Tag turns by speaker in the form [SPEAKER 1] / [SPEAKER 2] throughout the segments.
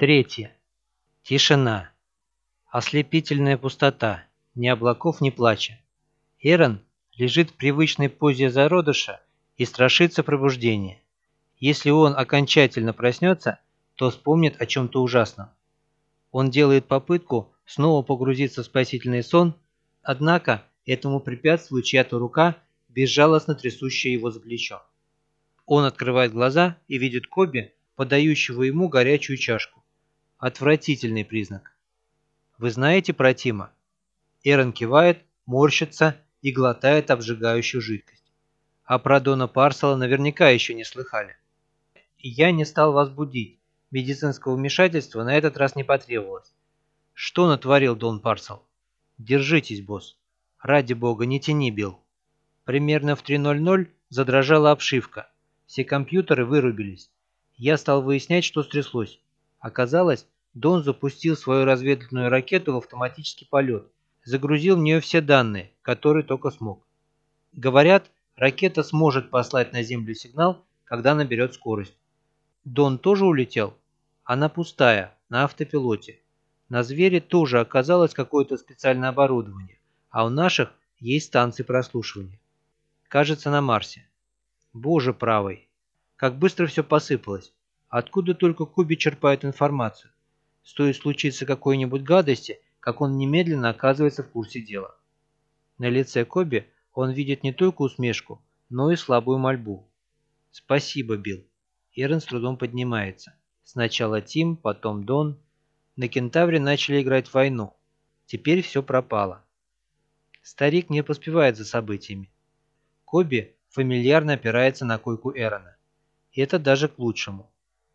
[SPEAKER 1] Третье. Тишина. Ослепительная пустота. Ни облаков, ни плача. Эрон лежит в привычной позе зародыша и страшится пробуждения. Если он окончательно проснется, то вспомнит о чем-то ужасном. Он делает попытку снова погрузиться в спасительный сон, однако этому препятствует чья-то рука, безжалостно трясущая его за плечо. Он открывает глаза и видит Коби, подающего ему горячую чашку. Отвратительный признак. Вы знаете про Тима? Эрон кивает, морщится и глотает обжигающую жидкость. А про Дона Парсела наверняка еще не слыхали. Я не стал вас будить. Медицинского вмешательства на этот раз не потребовалось. Что натворил Дон Парсел? Держитесь, босс. Ради бога, не тяни, Билл. Примерно в 3.00 задрожала обшивка. Все компьютеры вырубились. Я стал выяснять, что стряслось. Оказалось, Дон запустил свою разведывательную ракету в автоматический полет, загрузил в нее все данные, которые только смог. Говорят, ракета сможет послать на Землю сигнал, когда наберет скорость. Дон тоже улетел? Она пустая, на автопилоте. На звере тоже оказалось какое-то специальное оборудование, а у наших есть станции прослушивания. Кажется, на Марсе. Боже правый, как быстро все посыпалось. Откуда только Куби черпает информацию? Стоит случиться какой-нибудь гадости, как он немедленно оказывается в курсе дела. На лице Коби он видит не только усмешку, но и слабую мольбу. «Спасибо, Билл». Эрен с трудом поднимается. Сначала Тим, потом Дон. На Кентавре начали играть в войну. Теперь все пропало. Старик не поспевает за событиями. Коби фамильярно опирается на койку Эрона. И это даже к лучшему.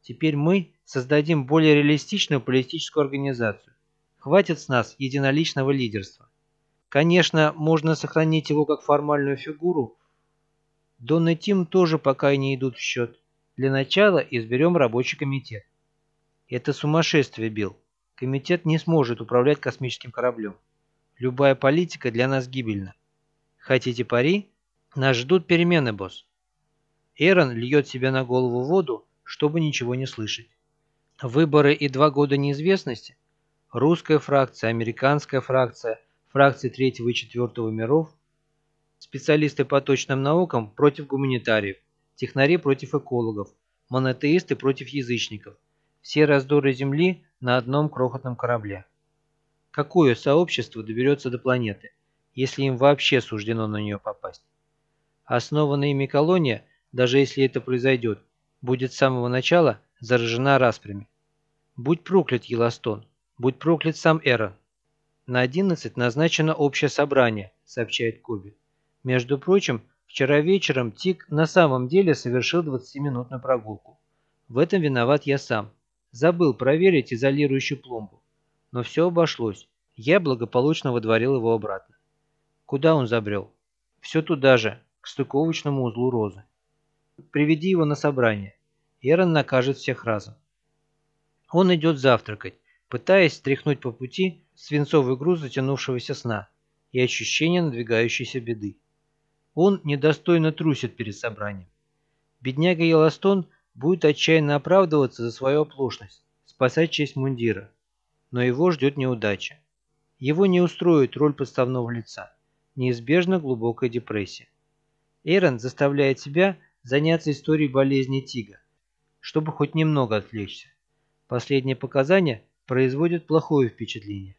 [SPEAKER 1] Теперь мы создадим более реалистичную политическую организацию. Хватит с нас единоличного лидерства. Конечно, можно сохранить его как формальную фигуру. Дон и Тим тоже пока не идут в счет. Для начала изберем рабочий комитет. Это сумасшествие, Билл. Комитет не сможет управлять космическим кораблем. Любая политика для нас гибельна. Хотите пари? Нас ждут перемены, босс. Эрон льет себе на голову воду, чтобы ничего не слышать. Выборы и два года неизвестности? Русская фракция, американская фракция, фракции третьего и четвертого миров, специалисты по точным наукам против гуманитариев, технари против экологов, монотеисты против язычников. Все раздоры Земли на одном крохотном корабле. Какое сообщество доберется до планеты, если им вообще суждено на нее попасть? Основанная ими колония, даже если это произойдет, будет с самого начала заражена распрями. Будь проклят Еластон, будь проклят сам Эрон. На 11 назначено общее собрание, сообщает Коби. Между прочим, вчера вечером Тик на самом деле совершил 20-минутную прогулку. В этом виноват я сам. Забыл проверить изолирующую пломбу. Но все обошлось. Я благополучно водворил его обратно. Куда он забрел? Все туда же, к стыковочному узлу розы. Приведи его на собрание. Эрон накажет всех разом. Он идет завтракать, пытаясь стряхнуть по пути свинцовый груз затянувшегося сна и ощущение надвигающейся беды. Он недостойно трусит перед собранием. Бедняга Еластон будет отчаянно оправдываться за свою оплошность, спасать честь мундира. Но его ждет неудача. Его не устроит роль подставного лица. Неизбежна глубокая депрессия. Эрон заставляет себя заняться историей болезни Тига, чтобы хоть немного отвлечься. Последние показания производят плохое впечатление.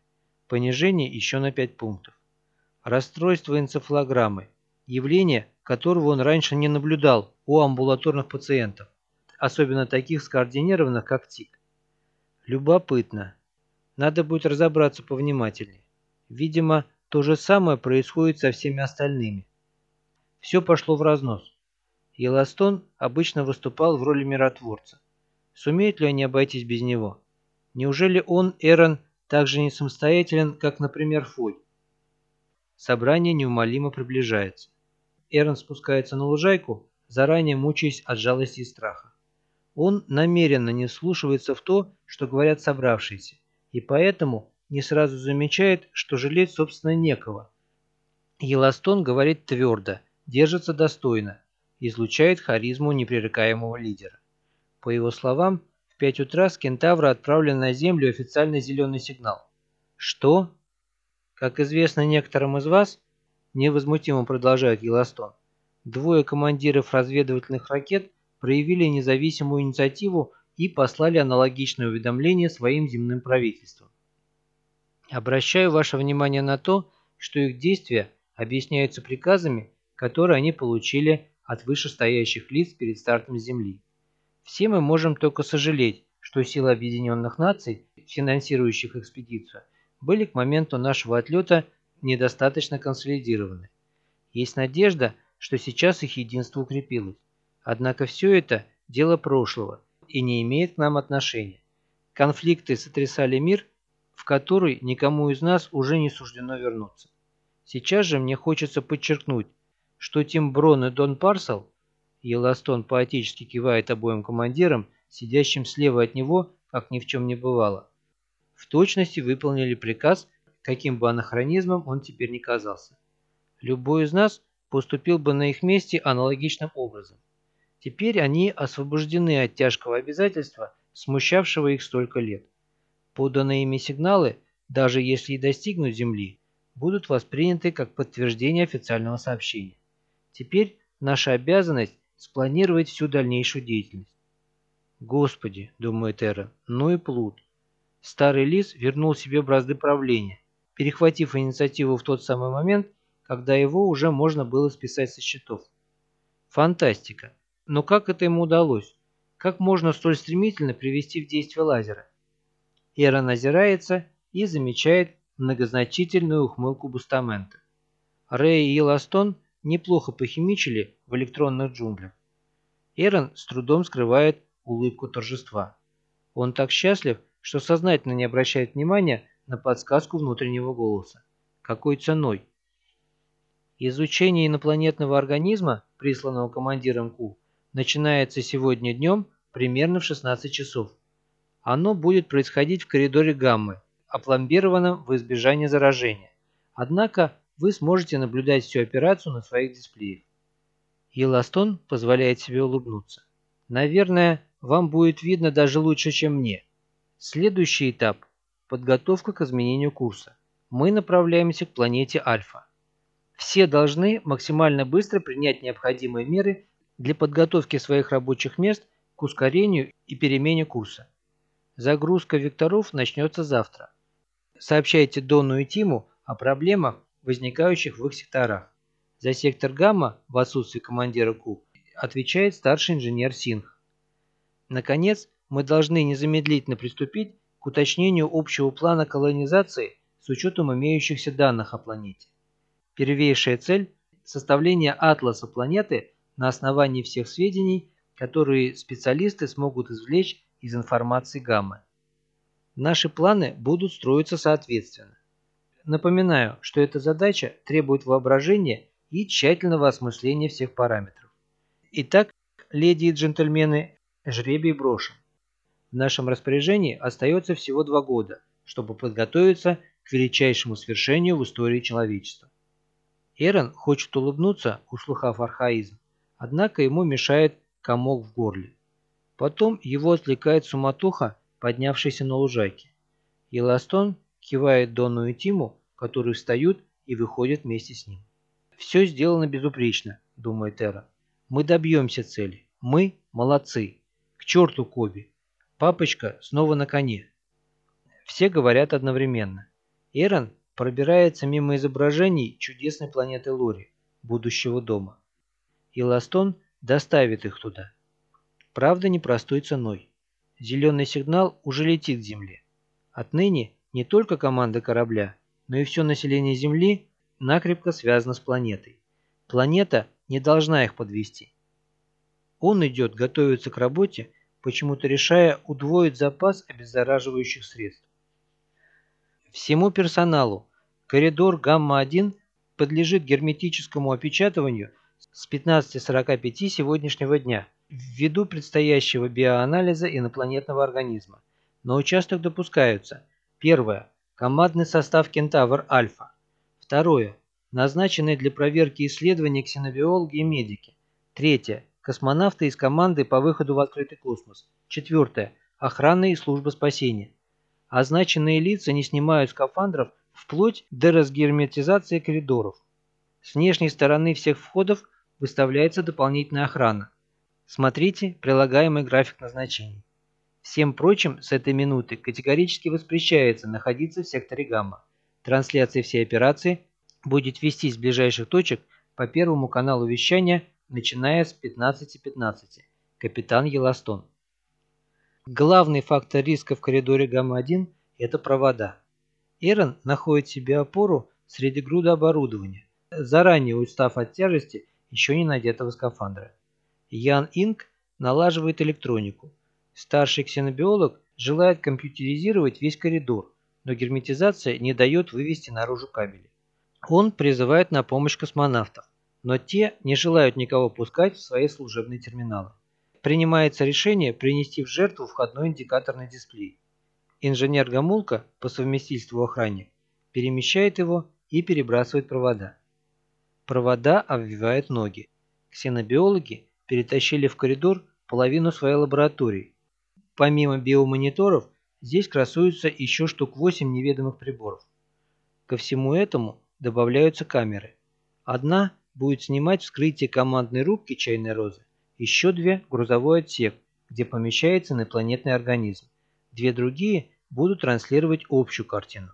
[SPEAKER 1] Понижение еще на 5 пунктов. Расстройство энцефалограммы, явление, которого он раньше не наблюдал у амбулаторных пациентов, особенно таких скоординированных, как Тиг. Любопытно. Надо будет разобраться повнимательнее. Видимо, то же самое происходит со всеми остальными. Все пошло в разнос. Еластон обычно выступал в роли миротворца. Сумеют ли они обойтись без него? Неужели он, Эрон, так же не самостоятелен, как, например, Фой? Собрание неумолимо приближается. Эрон спускается на лужайку, заранее мучаясь от жалости и страха. Он намеренно не слушается в то, что говорят собравшиеся, и поэтому не сразу замечает, что жалеть, собственно, некого. Еластон говорит твердо, держится достойно, излучает харизму непререкаемого лидера. По его словам, В 5 утра с Кентавра отправлен на Землю официальный зеленый сигнал. Что? Как известно некоторым из вас, невозмутимо продолжает Еластон, двое командиров разведывательных ракет проявили независимую инициативу и послали аналогичное уведомление своим земным правительствам. Обращаю ваше внимание на то, что их действия объясняются приказами, которые они получили от вышестоящих лиц перед стартом Земли. Все мы можем только сожалеть, что силы Объединенных Наций, финансирующих экспедицию, были к моменту нашего отлета недостаточно консолидированы. Есть надежда, что сейчас их единство укрепилось. Однако все это – дело прошлого и не имеет к нам отношения. Конфликты сотрясали мир, в который никому из нас уже не суждено вернуться. Сейчас же мне хочется подчеркнуть, что Тим Брон и Дон Парсел, Еластон поотечески кивает обоим командирам, сидящим слева от него, как ни в чем не бывало, в точности выполнили приказ, каким бы анахронизмом он теперь не казался. Любой из нас поступил бы на их месте аналогичным образом. Теперь они освобождены от тяжкого обязательства, смущавшего их столько лет. Поданные ими сигналы, даже если и достигнут Земли, будут восприняты как подтверждение официального сообщения. Теперь наша обязанность спланировать всю дальнейшую деятельность. «Господи», — думает Эра, — «ну и плут». Старый лис вернул себе бразды правления, перехватив инициативу в тот самый момент, когда его уже можно было списать со счетов. Фантастика. Но как это ему удалось? Как можно столь стремительно привести в действие лазера? Эра назирается и замечает многозначительную ухмылку Бустамента. Рэй и Ластон неплохо похимичили в электронных джунглях. Эрон с трудом скрывает улыбку торжества. Он так счастлив, что сознательно не обращает внимания на подсказку внутреннего голоса. Какой ценой? Изучение инопланетного организма, присланного командиром Ку, начинается сегодня днем примерно в 16 часов. Оно будет происходить в коридоре гаммы, опломбированном в избежание заражения. Однако вы сможете наблюдать всю операцию на своих дисплеях. Еластон позволяет себе улыбнуться. Наверное, вам будет видно даже лучше, чем мне. Следующий этап – подготовка к изменению курса. Мы направляемся к планете Альфа. Все должны максимально быстро принять необходимые меры для подготовки своих рабочих мест к ускорению и перемене курса. Загрузка векторов начнется завтра. Сообщайте Дону и Тиму о проблемах, возникающих в их секторах. За сектор Гамма в отсутствие командира КУ отвечает старший инженер Синх. Наконец, мы должны незамедлительно приступить к уточнению общего плана колонизации с учетом имеющихся данных о планете. Первейшая цель – составление атласа планеты на основании всех сведений, которые специалисты смогут извлечь из информации гаммы. Наши планы будут строиться соответственно. Напоминаю, что эта задача требует воображения и тщательного осмысления всех параметров. Итак, леди и джентльмены, жребий брошен. В нашем распоряжении остается всего два года, чтобы подготовиться к величайшему свершению в истории человечества. Эрон хочет улыбнуться, услыхав архаизм, однако ему мешает комок в горле. Потом его отвлекает суматоха, поднявшаяся на лужайке. Еластон кивает Дону и Тиму, которые встают и выходят вместе с ним. «Все сделано безупречно», — думает Эра. «Мы добьемся цели. Мы молодцы. К черту Коби. Папочка снова на коне». Все говорят одновременно. Эрон пробирается мимо изображений чудесной планеты Лори, будущего дома. И Ластон доставит их туда. Правда, непростой ценой. Зеленый сигнал уже летит к Земле. Отныне не только команда корабля, но и все население Земли накрепко связано с планетой. Планета не должна их подвести. Он идет готовиться к работе, почему-то решая удвоить запас обеззараживающих средств. Всему персоналу коридор Гамма-1 подлежит герметическому опечатыванию с 15.45 сегодняшнего дня ввиду предстоящего биоанализа инопланетного организма. На участок допускаются – Первое. Командный состав «Кентавр Альфа». Второе. Назначенные для проверки исследований ксенобиологи и медики. Третье. Космонавты из команды по выходу в открытый космос. Четвертое. охрана и служба спасения. Означенные лица не снимают скафандров вплоть до разгерметизации коридоров. С внешней стороны всех входов выставляется дополнительная охрана. Смотрите прилагаемый график назначений. Всем прочим с этой минуты категорически воспрещается находиться в секторе гамма. Трансляция всей операции будет вестись с ближайших точек по первому каналу вещания, начиная с 15.15. .15. Капитан Еластон. Главный фактор риска в коридоре гамма-1 – это провода. Эрон находит себе опору среди груда оборудования, заранее устав от тяжести еще не надетого скафандра. Ян Инг налаживает электронику. Старший ксенобиолог желает компьютеризировать весь коридор, но герметизация не дает вывести наружу кабели. Он призывает на помощь космонавтов, но те не желают никого пускать в свои служебные терминалы. Принимается решение принести в жертву входной индикаторный дисплей. Инженер Гамулка, по совместительству охранник, перемещает его и перебрасывает провода. Провода обвивают ноги. Ксенобиологи перетащили в коридор половину своей лаборатории. Помимо биомониторов, здесь красуются еще штук 8 неведомых приборов. Ко всему этому добавляются камеры. Одна будет снимать вскрытие командной рубки чайной розы, еще две – грузовой отсек, где помещается инопланетный организм. Две другие будут транслировать общую картину.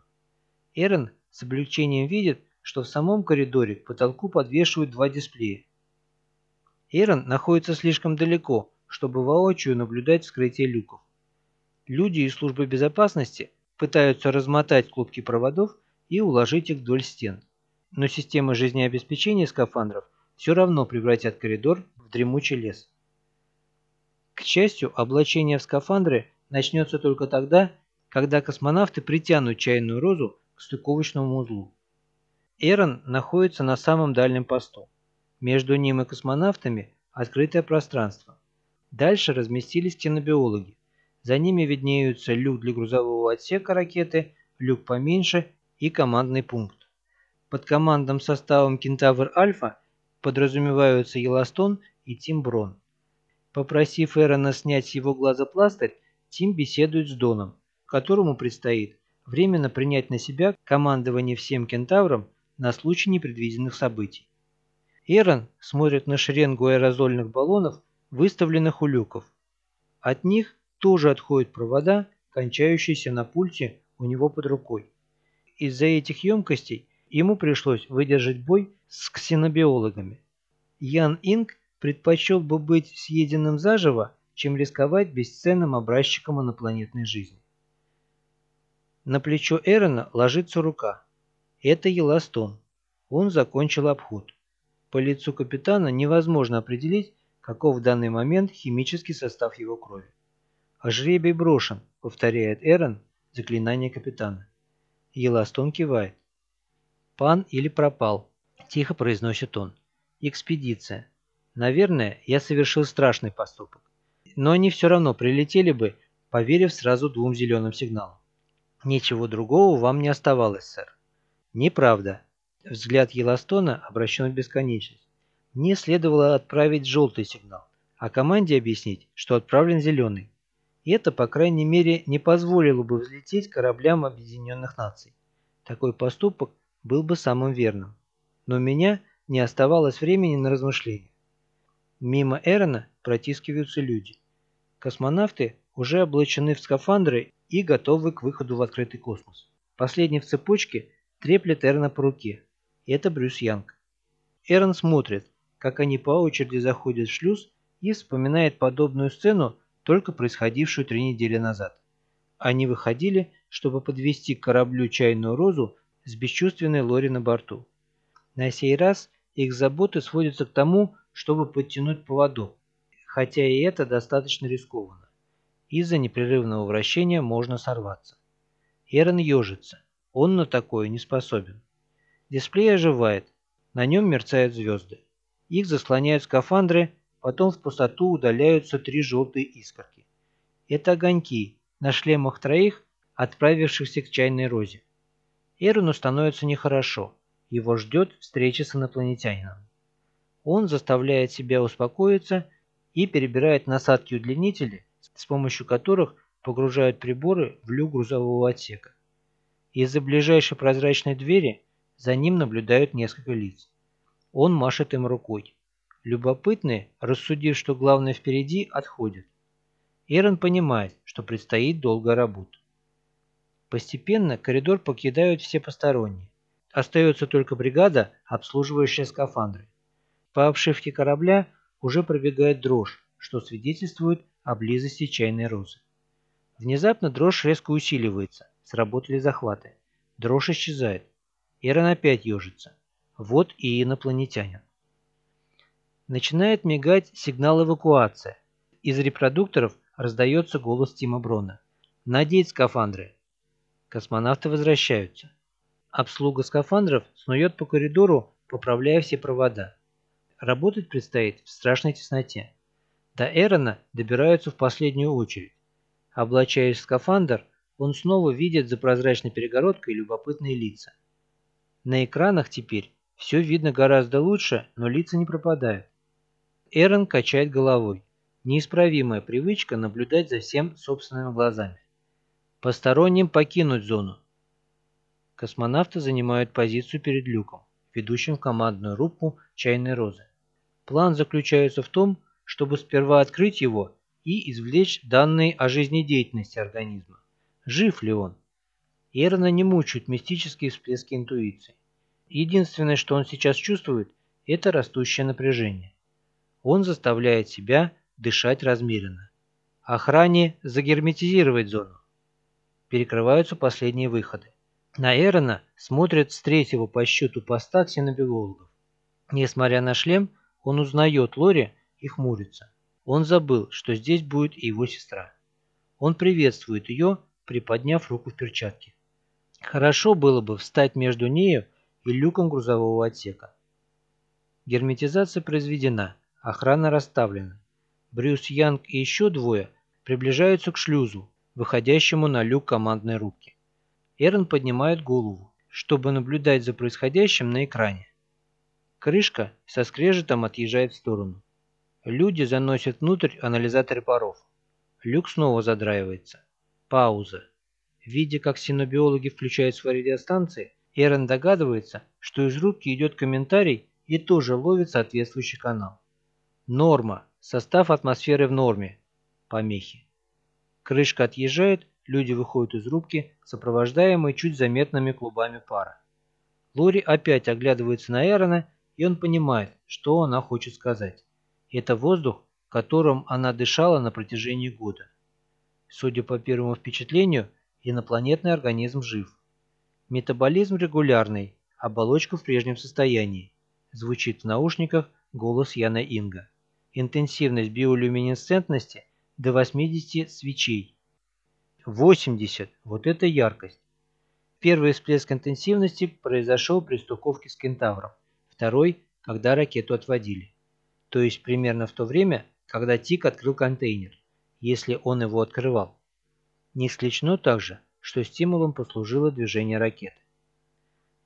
[SPEAKER 1] Эрен с облегчением видит, что в самом коридоре к потолку подвешивают два дисплея. Эрон находится слишком далеко, чтобы воочию наблюдать вскрытие люков. Люди из службы безопасности пытаются размотать клубки проводов и уложить их вдоль стен. Но системы жизнеобеспечения скафандров все равно превратят коридор в дремучий лес. К счастью, облачение в скафандры начнется только тогда, когда космонавты притянут чайную розу к стыковочному узлу. Эрон находится на самом дальнем посту. Между ним и космонавтами открытое пространство. Дальше разместились кинобиологи. За ними виднеются люк для грузового отсека ракеты, люк поменьше и командный пункт. Под командным составом «Кентавр Альфа» подразумеваются Еластон и Тим Брон. Попросив Эрона снять с его глаза пластырь, Тим беседует с Доном, которому предстоит временно принять на себя командование всем кентаврам на случай непредвиденных событий. Эрон смотрит на шеренгу аэрозольных баллонов, выставленных у люков. От них тоже отходят провода, кончающиеся на пульте у него под рукой. Из-за этих емкостей ему пришлось выдержать бой с ксенобиологами. Ян Инг предпочел бы быть съеденным заживо, чем рисковать бесценным образчиком инопланетной жизни. На плечо Эрона ложится рука. Это Еластон. Он закончил обход. По лицу капитана невозможно определить, каков в данный момент химический состав его крови. «А жребий брошен», — повторяет Эрон заклинание капитана. Еластон кивает. «Пан или пропал», — тихо произносит он. «Экспедиция. Наверное, я совершил страшный поступок. Но они все равно прилетели бы, поверив сразу двум зеленым сигналам. Ничего другого вам не оставалось, сэр. Неправда. Взгляд Еластона обращен в бесконечность. Мне следовало отправить желтый сигнал, а команде объяснить, что отправлен зеленый. И это, по крайней мере, не позволило бы взлететь кораблям Объединенных Наций. Такой поступок был бы самым верным. Но у меня не оставалось времени на размышления. Мимо Эрона протискиваются люди. Космонавты уже облачены в скафандры и готовы к выходу в открытый космос. Последний в цепочке треплет Эрона по руке. Это Брюс Янг. Эрон смотрит, как они по очереди заходят в шлюз и вспоминает подобную сцену, только происходившую три недели назад. Они выходили, чтобы подвести к кораблю чайную розу с бесчувственной Лори на борту. На сей раз их заботы сводятся к тому, чтобы подтянуть поводок, хотя и это достаточно рискованно. Из-за непрерывного вращения можно сорваться. Эрон ежится. Он на такое не способен. Дисплей оживает, на нем мерцают звезды. Их заслоняют скафандры, потом в пустоту удаляются три желтые искорки. Это огоньки на шлемах троих, отправившихся к чайной розе. Эрону становится нехорошо. Его ждет встреча с инопланетянином. Он заставляет себя успокоиться и перебирает насадки удлинителей, с помощью которых погружают приборы в люк грузового отсека. Из-за ближайшей прозрачной двери за ним наблюдают несколько лиц. Он машет им рукой. Любопытные, рассудив, что главное впереди, отходят. Эрон понимает, что предстоит долгая работа. Постепенно коридор покидают все посторонние. Остается только бригада, обслуживающая скафандры. По обшивке корабля уже пробегает дрожь, что свидетельствует о близости чайной розы. Внезапно дрожь резко усиливается, сработали захваты. Дрожь исчезает. Эрон опять ежится. Вот и инопланетянин. Начинает мигать сигнал эвакуации. Из репродукторов раздается голос Тима Брона. «Надеть скафандры!» Космонавты возвращаются. Обслуга скафандров снует по коридору, поправляя все провода. Работать предстоит в страшной тесноте. До Эрона добираются в последнюю очередь. Облачаясь в скафандр, он снова видит за прозрачной перегородкой любопытные лица. На экранах теперь все видно гораздо лучше, но лица не пропадают. Эрон качает головой. Неисправимая привычка наблюдать за всем собственными глазами. Посторонним покинуть зону. Космонавты занимают позицию перед люком, ведущим в командную рубку чайной розы. План заключается в том, чтобы сперва открыть его и извлечь данные о жизнедеятельности организма. Жив ли он? Эрна не мучают мистические всплески интуиции. Единственное, что он сейчас чувствует, это растущее напряжение. Он заставляет себя дышать размеренно. Охране загерметизировать зону. Перекрываются последние выходы. На Эрона смотрят с третьего по счету поста ксенобиологов. Несмотря на шлем, он узнает Лори и хмурится. Он забыл, что здесь будет и его сестра. Он приветствует ее, приподняв руку в перчатке. Хорошо было бы встать между нею и люком грузового отсека. Герметизация произведена, охрана расставлена. Брюс Янг и еще двое приближаются к шлюзу, выходящему на люк командной рубки. Эрн поднимает голову, чтобы наблюдать за происходящим на экране. Крышка со скрежетом отъезжает в сторону. Люди заносят внутрь анализаторы паров. Люк снова задраивается. Пауза. Видя, как синобиологи включают свои радиостанции, Эрен догадывается, что из рубки идет комментарий и тоже ловит соответствующий канал. Норма. Состав атмосферы в норме. Помехи. Крышка отъезжает, люди выходят из рубки, сопровождаемые чуть заметными клубами пара. Лори опять оглядывается на Эрона, и он понимает, что она хочет сказать. Это воздух, которым она дышала на протяжении года. Судя по первому впечатлению, инопланетный организм жив. Метаболизм регулярный, оболочка в прежнем состоянии. Звучит в наушниках голос Яна Инга. Интенсивность биолюминесцентности до 80 свечей. 80. Вот это яркость. Первый всплеск интенсивности произошел при стыковке с кентавром. Второй, когда ракету отводили то есть примерно в то время, когда Тик открыл контейнер, если он его открывал. Не исключено также, что стимулом послужило движение ракеты.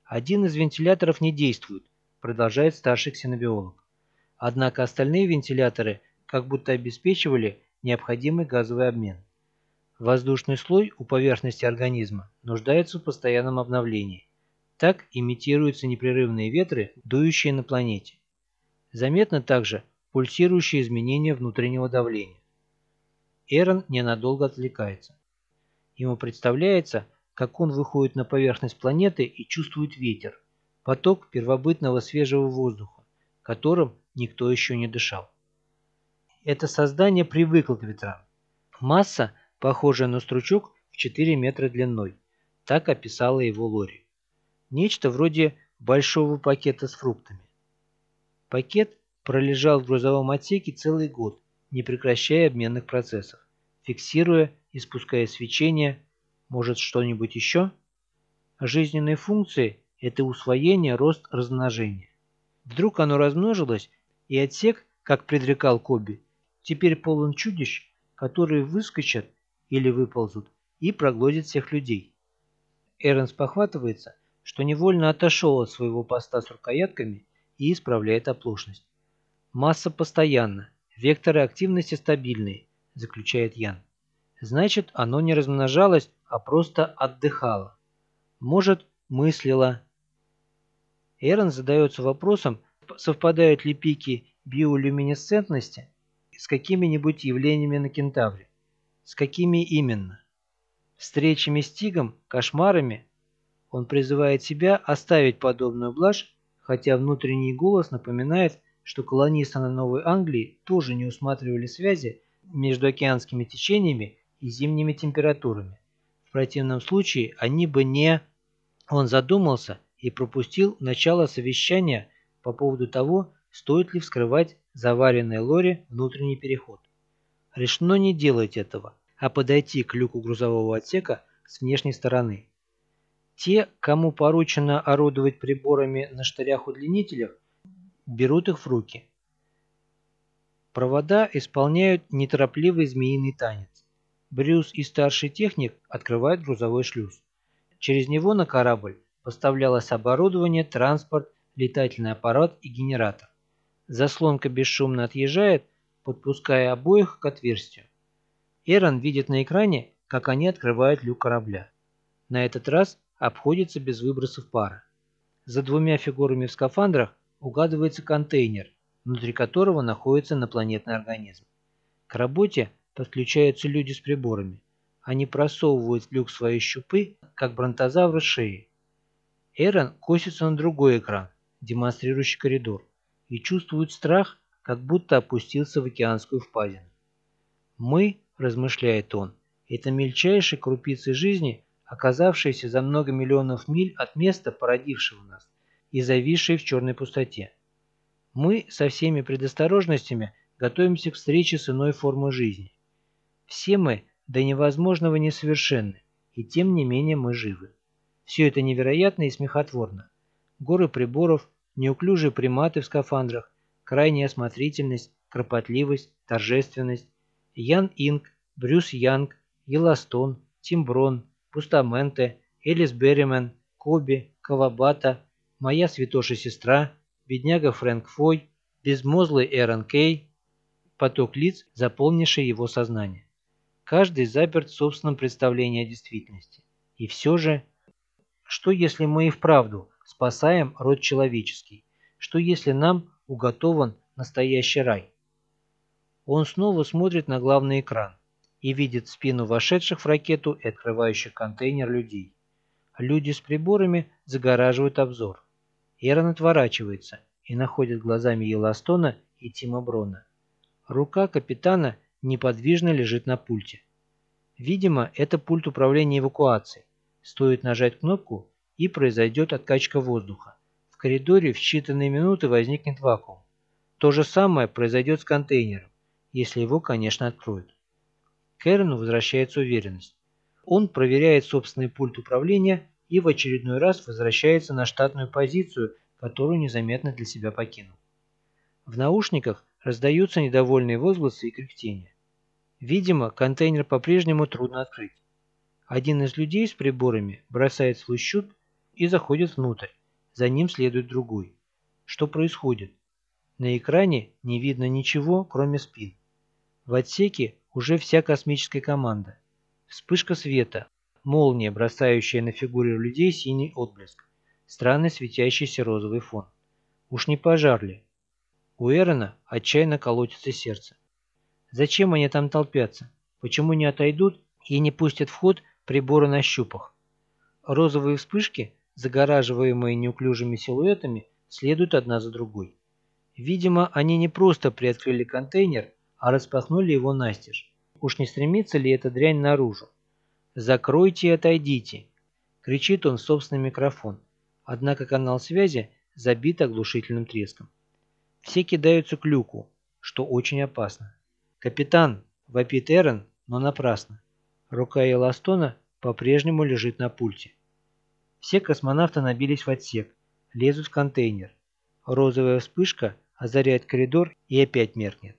[SPEAKER 1] Один из вентиляторов не действует, продолжает старший ксенобиолог. Однако остальные вентиляторы как будто обеспечивали необходимый газовый обмен. Воздушный слой у поверхности организма нуждается в постоянном обновлении. Так имитируются непрерывные ветры, дующие на планете. Заметно также пульсирующие изменения внутреннего давления. Эрон ненадолго отвлекается. Ему представляется, как он выходит на поверхность планеты и чувствует ветер, поток первобытного свежего воздуха, которым никто еще не дышал. Это создание привыкло к ветрам. Масса, похожая на стручок в 4 метра длиной. Так описала его Лори. Нечто вроде большого пакета с фруктами. Пакет пролежал в грузовом отсеке целый год, не прекращая обменных процессов, фиксируя, и спуская свечение, может что-нибудь еще? Жизненные функции – это усвоение, рост, размножение. Вдруг оно размножилось, и отсек, как предрекал Коби, теперь полон чудищ, которые выскочат или выползут и проглотят всех людей. Эрнс похватывается, что невольно отошел от своего поста с рукоятками и исправляет оплошность. Масса постоянна, векторы активности стабильные, заключает Ян. Значит, оно не размножалось, а просто отдыхало. Может, мыслило. Эрон задается вопросом, совпадают ли пики биолюминесцентности с какими-нибудь явлениями на Кентавре. С какими именно? Встречами с Тигом, кошмарами? Он призывает себя оставить подобную блажь, хотя внутренний голос напоминает, что колонисты на Новой Англии тоже не усматривали связи между океанскими течениями и зимними температурами. В противном случае они бы не... Он задумался и пропустил начало совещания по поводу того, стоит ли вскрывать заваренной лоре внутренний переход. Решено не делать этого, а подойти к люку грузового отсека с внешней стороны. Те, кому поручено орудовать приборами на штырях-удлинителях, берут их в руки. Провода исполняют неторопливый змеиный танец. Брюс и старший техник открывают грузовой шлюз. Через него на корабль поставлялось оборудование, транспорт, летательный аппарат и генератор. Заслонка бесшумно отъезжает, подпуская обоих к отверстию. Эрон видит на экране, как они открывают люк корабля. На этот раз обходится без выбросов пара. За двумя фигурами в скафандрах угадывается контейнер, внутри которого находится инопланетный организм. К работе подключаются люди с приборами. Они просовывают в люк свои щупы, как бронтозавры шеи. Эрон косится на другой экран, демонстрирующий коридор, и чувствует страх, как будто опустился в океанскую впадину. «Мы», – размышляет он, – «это мельчайшие крупицы жизни, оказавшиеся за много миллионов миль от места, породившего нас, и зависшие в черной пустоте. Мы со всеми предосторожностями готовимся к встрече с иной формой жизни. Все мы до невозможного несовершенны, и тем не менее мы живы. Все это невероятно и смехотворно. Горы приборов, неуклюжие приматы в скафандрах, крайняя осмотрительность, кропотливость, торжественность. Ян Инг, Брюс Янг, Еластон, Тимброн, Пустаменте, Элис Берримен, Коби, Кавабата, моя святоша сестра, бедняга Фрэнк Фой, безмозлый Эрон Кей, поток лиц, заполнивший его сознание. Каждый заперт в собственном представлении о действительности. И все же, что если мы и вправду спасаем род человеческий? Что если нам уготован настоящий рай? Он снова смотрит на главный экран и видит спину вошедших в ракету и открывающих контейнер людей. Люди с приборами загораживают обзор. Эрон отворачивается и находит глазами Еластона и Тима Брона. Рука капитана неподвижно лежит на пульте. Видимо, это пульт управления эвакуацией. Стоит нажать кнопку, и произойдет откачка воздуха. В коридоре в считанные минуты возникнет вакуум. То же самое произойдет с контейнером, если его, конечно, откроют. К возвращается уверенность. Он проверяет собственный пульт управления и в очередной раз возвращается на штатную позицию, которую незаметно для себя покинул. В наушниках раздаются недовольные возгласы и кряхтения. Видимо, контейнер по-прежнему трудно открыть. Один из людей с приборами бросает свой щуп и заходит внутрь. За ним следует другой. Что происходит? На экране не видно ничего, кроме спин. В отсеке уже вся космическая команда. Вспышка света, молния, бросающая на фигуры людей синий отблеск, странный светящийся розовый фон. Уж не пожар ли? У Эрона отчаянно колотится сердце. Зачем они там толпятся? Почему не отойдут и не пустят в ход приборы на щупах? Розовые вспышки, загораживаемые неуклюжими силуэтами, следуют одна за другой. Видимо, они не просто приоткрыли контейнер, а распахнули его настежь. Уж не стремится ли эта дрянь наружу? «Закройте и отойдите!» – кричит он в собственный микрофон. Однако канал связи забит оглушительным треском. Все кидаются к люку, что очень опасно. «Капитан!» – вопит Эрон, но напрасно. Рука Эластона по-прежнему лежит на пульте. Все космонавты набились в отсек, лезут в контейнер. Розовая вспышка озаряет коридор и опять меркнет.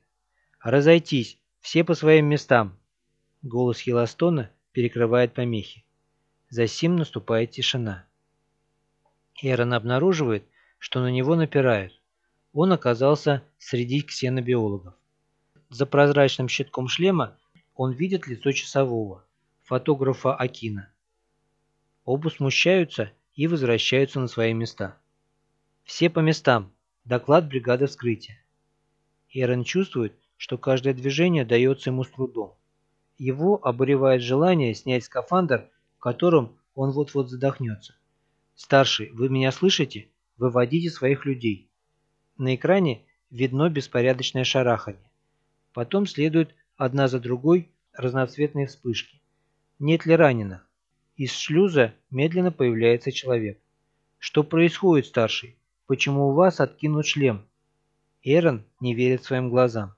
[SPEAKER 1] «Разойтись! Все по своим местам!» Голос Еластона перекрывает помехи. Засим наступает тишина. Эрон обнаруживает, что на него напирают. Он оказался среди ксенобиологов. За прозрачным щитком шлема он видит лицо часового, фотографа Акина. Оба смущаются и возвращаются на свои места. Все по местам. Доклад бригады вскрытия. Эрен чувствует, что каждое движение дается ему с трудом. Его обуревает желание снять скафандр, в котором он вот-вот задохнется. «Старший, вы меня слышите? Выводите своих людей». На экране видно беспорядочное шарахание. Потом следуют одна за другой разноцветные вспышки. Нет ли раненых? Из шлюза медленно появляется человек. «Что происходит, старший? Почему у вас откинут шлем?» Эрон не верит своим глазам.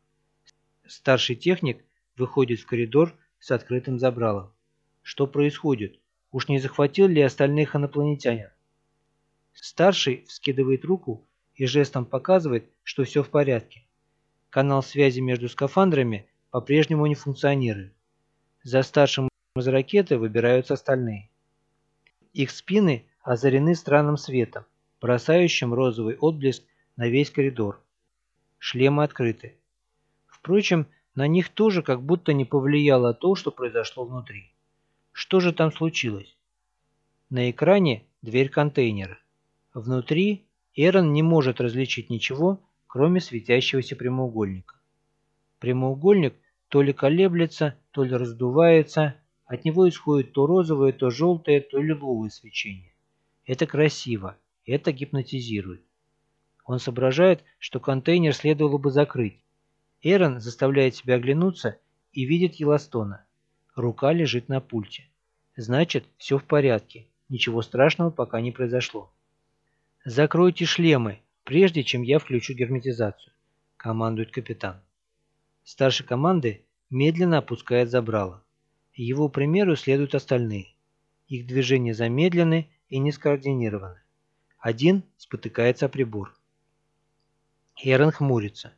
[SPEAKER 1] Старший техник выходит в коридор с открытым забралом. Что происходит? Уж не захватил ли остальных инопланетян? Старший вскидывает руку и жестом показывает, что все в порядке. Канал связи между скафандрами по-прежнему не функционирует. За старшим из ракеты выбираются остальные. Их спины озарены странным светом, бросающим розовый отблеск на весь коридор. Шлемы открыты. Впрочем, на них тоже как будто не повлияло то, что произошло внутри. Что же там случилось? На экране дверь контейнера. Внутри Эрон не может различить ничего, кроме светящегося прямоугольника. Прямоугольник то ли колеблется, то ли раздувается, от него исходит то розовое, то желтое, то лиловое свечение. Это красиво, это гипнотизирует. Он соображает, что контейнер следовало бы закрыть. Эрон заставляет себя оглянуться и видит Еластона. Рука лежит на пульте. Значит, все в порядке. Ничего страшного пока не произошло. «Закройте шлемы, прежде чем я включу герметизацию», – командует капитан. Старший команды медленно опускает забрало. Его примеру следуют остальные. Их движения замедлены и не скоординированы. Один спотыкается о прибор. Эрен хмурится.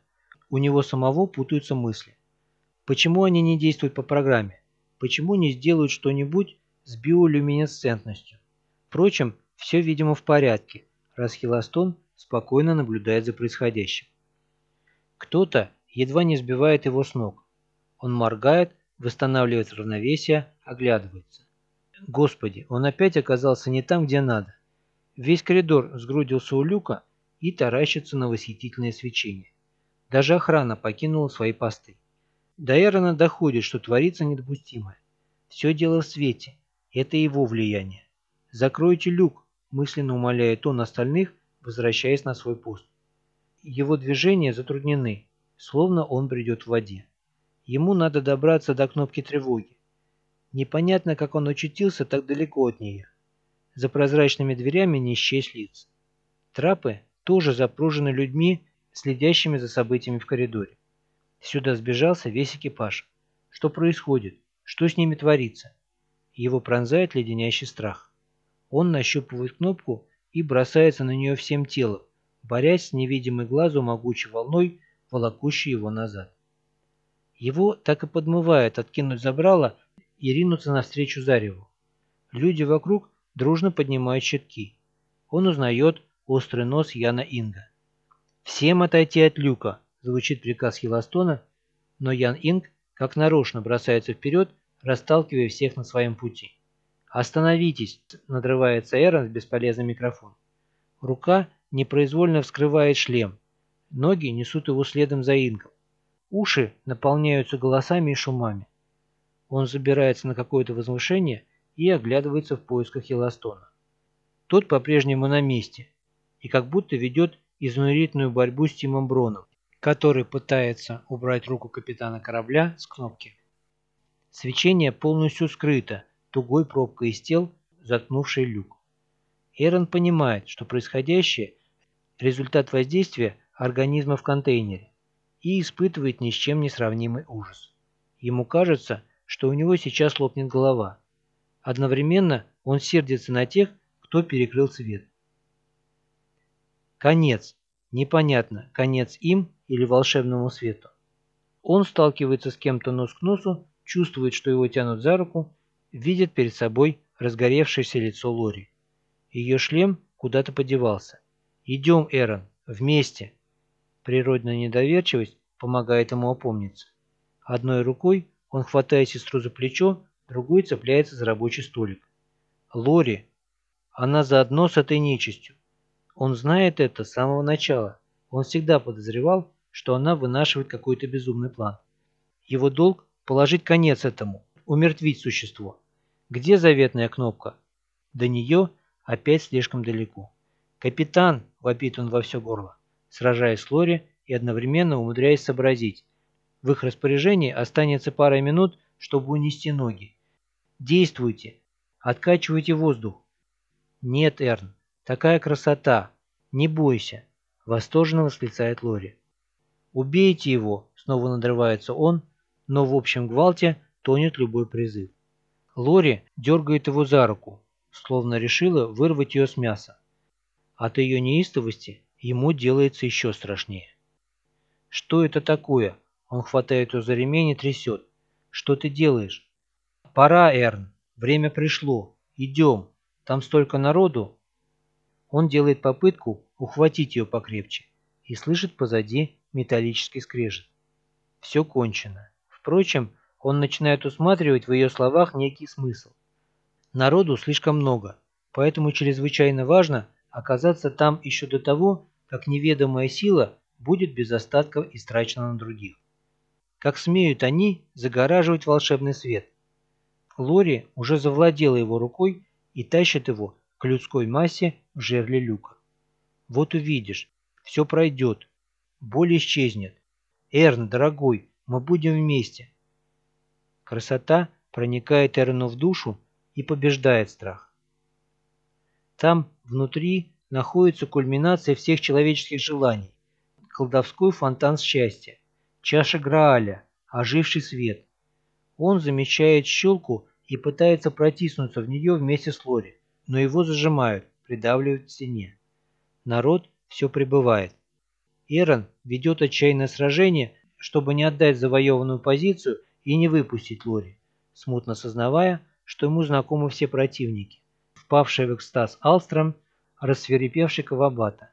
[SPEAKER 1] У него самого путаются мысли. Почему они не действуют по программе? Почему не сделают что-нибудь с биолюминесцентностью? Впрочем, все, видимо, в порядке, раз Хилостон спокойно наблюдает за происходящим. Кто-то едва не сбивает его с ног. Он моргает, восстанавливает равновесие, оглядывается. Господи, он опять оказался не там, где надо. Весь коридор сгрудился у люка и таращится на восхитительное свечение. Даже охрана покинула свои посты. До Эрона доходит, что творится недопустимое. Все дело в свете. Это его влияние. «Закройте люк», – мысленно умоляет он остальных, возвращаясь на свой пост. Его движения затруднены, словно он бредет в воде. Ему надо добраться до кнопки тревоги. Непонятно, как он очутился так далеко от нее. За прозрачными дверями не исчез лиц. Трапы тоже запружены людьми, следящими за событиями в коридоре. Сюда сбежался весь экипаж. Что происходит? Что с ними творится? Его пронзает леденящий страх. Он нащупывает кнопку и бросается на нее всем телом, борясь с невидимой глазу могучей волной, волокущей его назад. Его так и подмывает откинуть забрало и ринуться навстречу Зареву. Люди вокруг дружно поднимают щитки. Он узнает острый нос Яна Инга. «Всем отойти от люка!» – звучит приказ Хилостона, но Ян Инг как нарочно бросается вперед, расталкивая всех на своем пути. «Остановитесь!» – надрывается Эрон в бесполезный микрофон. Рука непроизвольно вскрывает шлем. Ноги несут его следом за Ингом. Уши наполняются голосами и шумами. Он забирается на какое-то возвышение и оглядывается в поисках Еластона. Тот по-прежнему на месте и как будто ведет изнурительную борьбу с Тимом Броном, который пытается убрать руку капитана корабля с кнопки. Свечение полностью скрыто, тугой пробкой из тел, заткнувшей люк. Эрон понимает, что происходящее – результат воздействия организма в контейнере и испытывает ни с чем не сравнимый ужас. Ему кажется, что у него сейчас лопнет голова. Одновременно он сердится на тех, кто перекрыл свет. Конец. Непонятно, конец им или волшебному свету. Он сталкивается с кем-то нос к носу, чувствует, что его тянут за руку, видит перед собой разгоревшееся лицо Лори. Ее шлем куда-то подевался. «Идем, Эрон, вместе!» Природная недоверчивость помогает ему опомниться. Одной рукой Он хватает сестру за плечо, другой цепляется за рабочий столик. Лори, она заодно с этой нечистью. Он знает это с самого начала. Он всегда подозревал, что она вынашивает какой-то безумный план. Его долг – положить конец этому, умертвить существо. Где заветная кнопка? До нее опять слишком далеко. «Капитан!» – вопит он во все горло, сражаясь с Лори и одновременно умудряясь сообразить. В их распоряжении останется пара минут, чтобы унести ноги. «Действуйте! Откачивайте воздух!» «Нет, Эрн, такая красота! Не бойся!» – восторженно восклицает Лори. «Убейте его!» – снова надрывается он, но в общем гвалте тонет любой призыв. Лори дергает его за руку, словно решила вырвать ее с мяса. От ее неистовости ему делается еще страшнее. «Что это такое?» Он хватает ее за ремень и трясет. «Что ты делаешь?» «Пора, Эрн. Время пришло. Идем. Там столько народу». Он делает попытку ухватить ее покрепче и слышит позади металлический скрежет. Все кончено. Впрочем, он начинает усматривать в ее словах некий смысл. Народу слишком много, поэтому чрезвычайно важно оказаться там еще до того, как неведомая сила будет без остатка истрачена на других. Как смеют они загораживать волшебный свет? Лори уже завладела его рукой и тащит его к людской массе в жерле люка. Вот увидишь, все пройдет, боль исчезнет. Эрн, дорогой, мы будем вместе. Красота проникает Эрну в душу и побеждает страх. Там, внутри, находится кульминация всех человеческих желаний. Колдовской фонтан счастья, чаша Грааля, оживший свет. Он замечает щелку и пытается протиснуться в нее вместе с Лори, но его зажимают, придавливают к стене. Народ все прибывает. Эрон ведет отчаянное сражение, чтобы не отдать завоеванную позицию и не выпустить Лори, смутно сознавая, что ему знакомы все противники. Впавший в экстаз Алстром, рассверепевший Кавабата.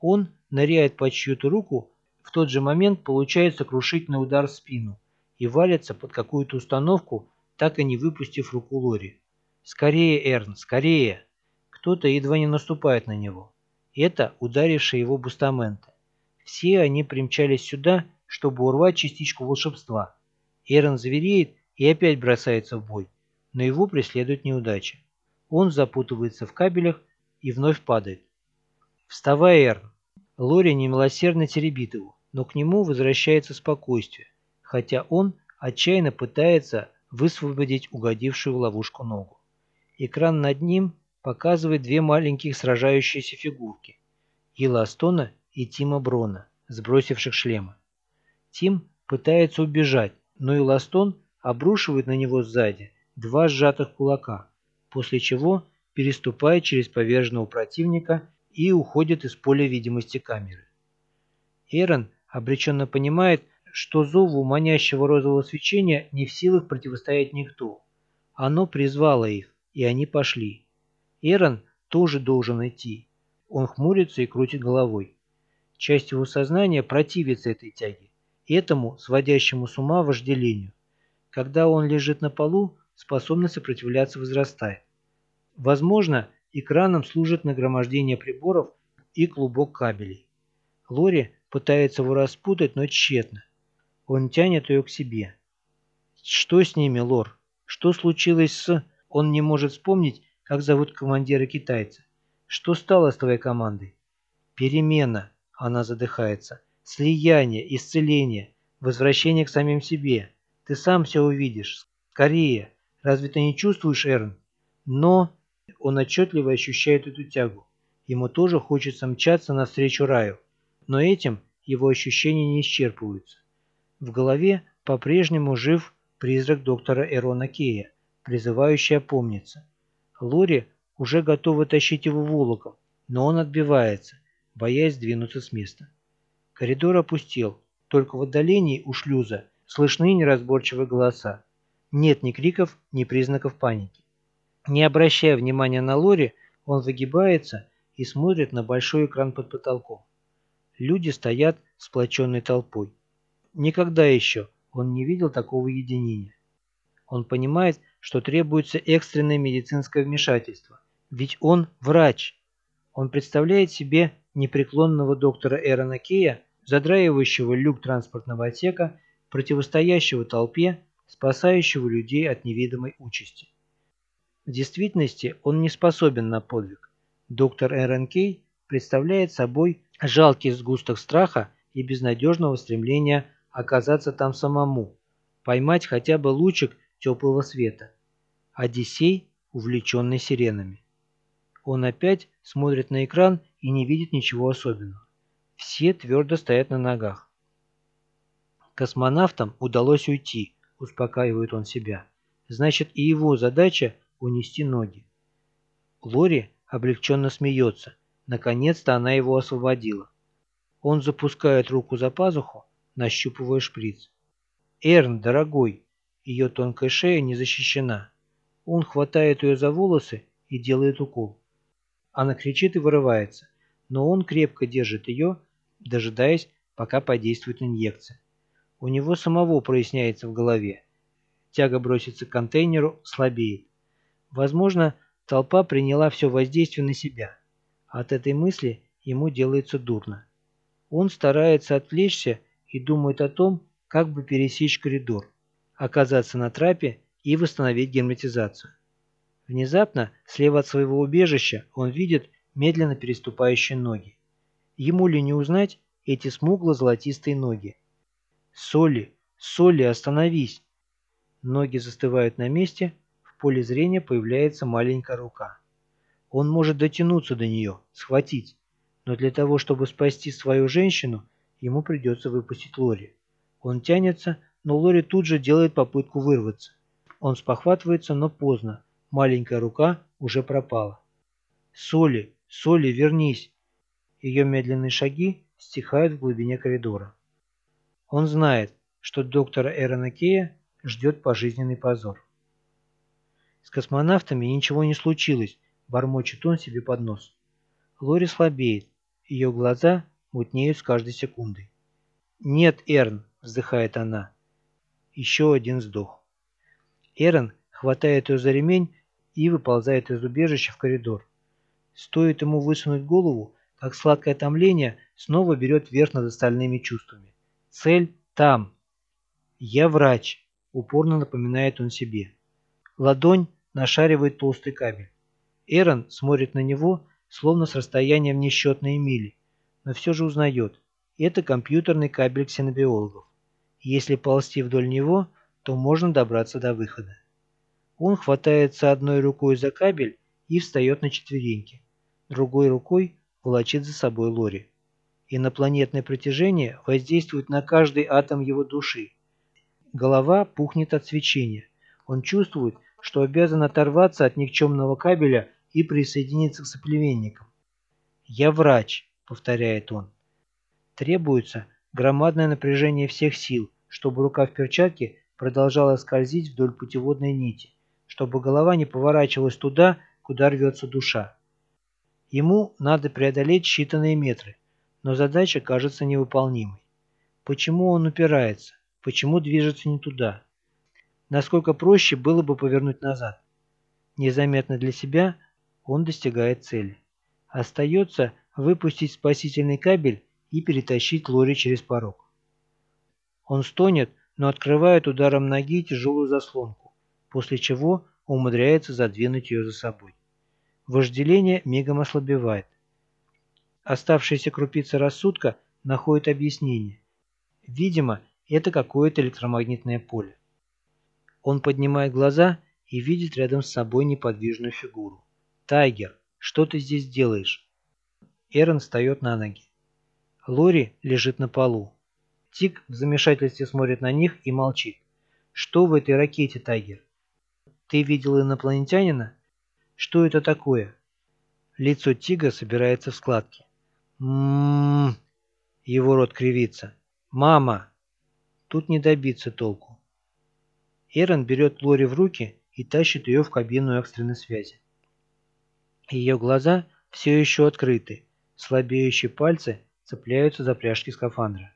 [SPEAKER 1] Он ныряет под чью-то руку, в тот же момент получает сокрушительный удар в спину и валится под какую-то установку, так и не выпустив руку Лори. «Скорее, Эрн, скорее!» Кто-то едва не наступает на него. Это ударившие его бустаменты. Все они примчались сюда, чтобы урвать частичку волшебства – Эрон звереет и опять бросается в бой, но его преследует неудача. Он запутывается в кабелях и вновь падает. «Вставай, Эрн!» Лори немилосердно теребит его, но к нему возвращается спокойствие, хотя он отчаянно пытается высвободить угодившую в ловушку ногу. Экран над ним показывает две маленьких сражающиеся фигурки – Еластона и Тима Брона, сбросивших шлемы. Тим пытается убежать, но и Ластон обрушивает на него сзади два сжатых кулака, после чего переступает через поверженного противника и уходит из поля видимости камеры. Эрон обреченно понимает, что зову манящего розового свечения не в силах противостоять никто. Оно призвало их, и они пошли. Эрон тоже должен идти. Он хмурится и крутит головой. Часть его сознания противится этой тяге этому сводящему с ума вожделению. Когда он лежит на полу, способность сопротивляться возрастает. Возможно, экраном служит нагромождение приборов и клубок кабелей. Лори пытается его распутать, но тщетно. Он тянет ее к себе. Что с ними, Лор? Что случилось с... Он не может вспомнить, как зовут командира китайца. Что стало с твоей командой? Перемена, она задыхается слияние, исцеление, возвращение к самим себе. Ты сам все увидишь. Скорее. Разве ты не чувствуешь, Эрн? Но он отчетливо ощущает эту тягу. Ему тоже хочется мчаться навстречу раю. Но этим его ощущения не исчерпываются. В голове по-прежнему жив призрак доктора Эрона Кея, призывающий опомниться. Лори уже готова тащить его волоком, но он отбивается, боясь двинуться с места. Коридор опустел, только в отдалении у шлюза слышны неразборчивые голоса. Нет ни криков, ни признаков паники. Не обращая внимания на Лори, он выгибается и смотрит на большой экран под потолком. Люди стоят сплоченной толпой. Никогда еще он не видел такого единения. Он понимает, что требуется экстренное медицинское вмешательство, ведь он врач. Он представляет себе непреклонного доктора Эрона Кея, задраивающего люк транспортного отсека, противостоящего толпе, спасающего людей от невидимой участи. В действительности он не способен на подвиг. Доктор Кей представляет собой жалкий сгусток страха и безнадежного стремления оказаться там самому, поймать хотя бы лучик теплого света. Одиссей, увлеченный сиренами. Он опять смотрит на экран и не видит ничего особенного. Все твердо стоят на ногах. Космонавтам удалось уйти, успокаивает он себя. Значит, и его задача – унести ноги. Лори облегченно смеется. Наконец-то она его освободила. Он запускает руку за пазуху, нащупывая шприц. «Эрн, дорогой!» Ее тонкая шея не защищена. Он хватает ее за волосы и делает укол. Она кричит и вырывается, но он крепко держит ее, дожидаясь, пока подействует инъекция. У него самого проясняется в голове. Тяга бросится к контейнеру, слабеет. Возможно, толпа приняла все воздействие на себя. От этой мысли ему делается дурно. Он старается отвлечься и думает о том, как бы пересечь коридор, оказаться на трапе и восстановить герметизацию. Внезапно, слева от своего убежища, он видит медленно переступающие ноги. Ему ли не узнать эти смугло-золотистые ноги? «Соли! Соли, остановись!» Ноги застывают на месте, в поле зрения появляется маленькая рука. Он может дотянуться до нее, схватить, но для того, чтобы спасти свою женщину, ему придется выпустить Лори. Он тянется, но Лори тут же делает попытку вырваться. Он спохватывается, но поздно. Маленькая рука уже пропала. «Соли! Соли, вернись!» Ее медленные шаги стихают в глубине коридора. Он знает, что доктора Эрона Кея ждет пожизненный позор. С космонавтами ничего не случилось, бормочет он себе под нос. Лори слабеет, ее глаза мутнеют с каждой секундой. «Нет, Эрн!» – вздыхает она. Еще один вздох. Эрн хватает ее за ремень и выползает из убежища в коридор. Стоит ему высунуть голову, как сладкое томление снова берет верх над остальными чувствами. Цель там. Я врач, упорно напоминает он себе. Ладонь нашаривает толстый кабель. Эрон смотрит на него, словно с расстояния в несчетные мили, но все же узнает. Это компьютерный кабель ксенобиологов. Если ползти вдоль него, то можно добраться до выхода. Он хватается одной рукой за кабель и встает на четвереньки. Другой рукой волочит за собой Лори. Инопланетное притяжение воздействует на каждый атом его души. Голова пухнет от свечения. Он чувствует, что обязан оторваться от никчемного кабеля и присоединиться к соплеменникам. «Я врач», — повторяет он. Требуется громадное напряжение всех сил, чтобы рука в перчатке продолжала скользить вдоль путеводной нити, чтобы голова не поворачивалась туда, куда рвется душа. Ему надо преодолеть считанные метры, но задача кажется невыполнимой. Почему он упирается? Почему движется не туда? Насколько проще было бы повернуть назад? Незаметно для себя он достигает цели. Остается выпустить спасительный кабель и перетащить Лори через порог. Он стонет, но открывает ударом ноги тяжелую заслонку, после чего умудряется задвинуть ее за собой. Вожделение мигом ослабевает. Оставшаяся крупица рассудка находит объяснение. Видимо, это какое-то электромагнитное поле. Он поднимает глаза и видит рядом с собой неподвижную фигуру. «Тайгер, что ты здесь делаешь?» Эрон встает на ноги. Лори лежит на полу. Тик в замешательстве смотрит на них и молчит. «Что в этой ракете, Тайгер? Ты видел инопланетянина? Что это такое?» Лицо Тига собирается в складки. «М-м-м...» Его рот кривится. «Мама!» Тут не добиться толку. Эрон берет Лори в руки и тащит ее в кабину экстренной связи. Ее глаза все еще открыты, слабеющие пальцы цепляются за пряжки скафандра.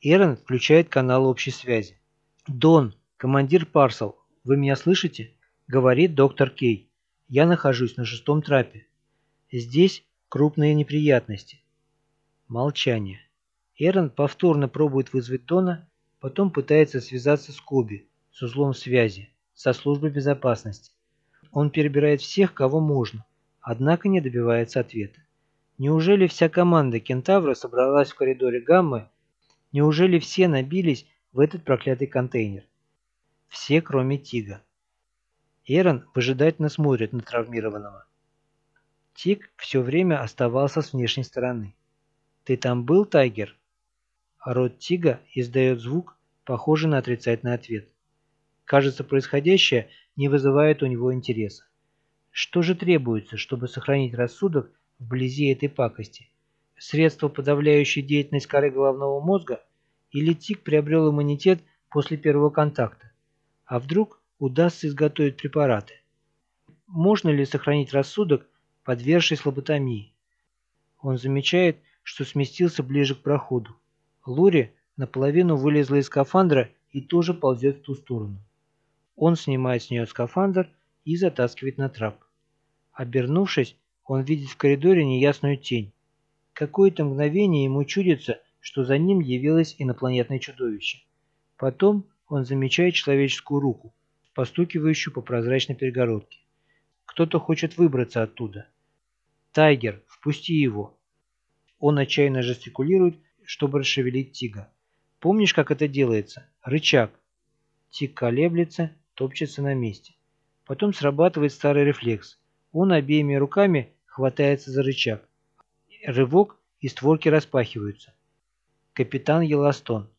[SPEAKER 1] Эрон включает канал общей связи. «Дон, командир Парсел, вы меня слышите?» — говорит доктор Кей. «Я нахожусь на шестом трапе. Здесь крупные неприятности». Молчание. Эрон повторно пробует вызвать Дона, потом пытается связаться с Коби, с узлом связи, со службой безопасности. Он перебирает всех, кого можно, однако не добивается ответа. Неужели вся команда Кентавра собралась в коридоре Гаммы? Неужели все набились в этот проклятый контейнер? Все, кроме Тига. Эрон выжидательно смотрит на травмированного. Тиг все время оставался с внешней стороны. «Ты там был, Тайгер?» Рот Тига издает звук, похожий на отрицательный ответ. Кажется, происходящее не вызывает у него интереса. Что же требуется, чтобы сохранить рассудок вблизи этой пакости? Средство, подавляющее деятельность коры головного мозга? Или Тик приобрел иммунитет после первого контакта? А вдруг удастся изготовить препараты? Можно ли сохранить рассудок, подвергшись лоботомии? Он замечает, что сместился ближе к проходу. Лори наполовину вылезла из скафандра и тоже ползет в ту сторону. Он снимает с нее скафандр и затаскивает на трап. Обернувшись, он видит в коридоре неясную тень. Какое-то мгновение ему чудится, что за ним явилось инопланетное чудовище. Потом он замечает человеческую руку, постукивающую по прозрачной перегородке. Кто-то хочет выбраться оттуда. «Тайгер, впусти его!» Он отчаянно жестикулирует, чтобы расшевелить Тига. «Помнишь, как это делается? Рычаг!» Тиг колеблется, топчется на месте. Потом срабатывает старый рефлекс. Он обеими руками хватается за рычаг. Рывок, и створки распахиваются. Капитан Еластон.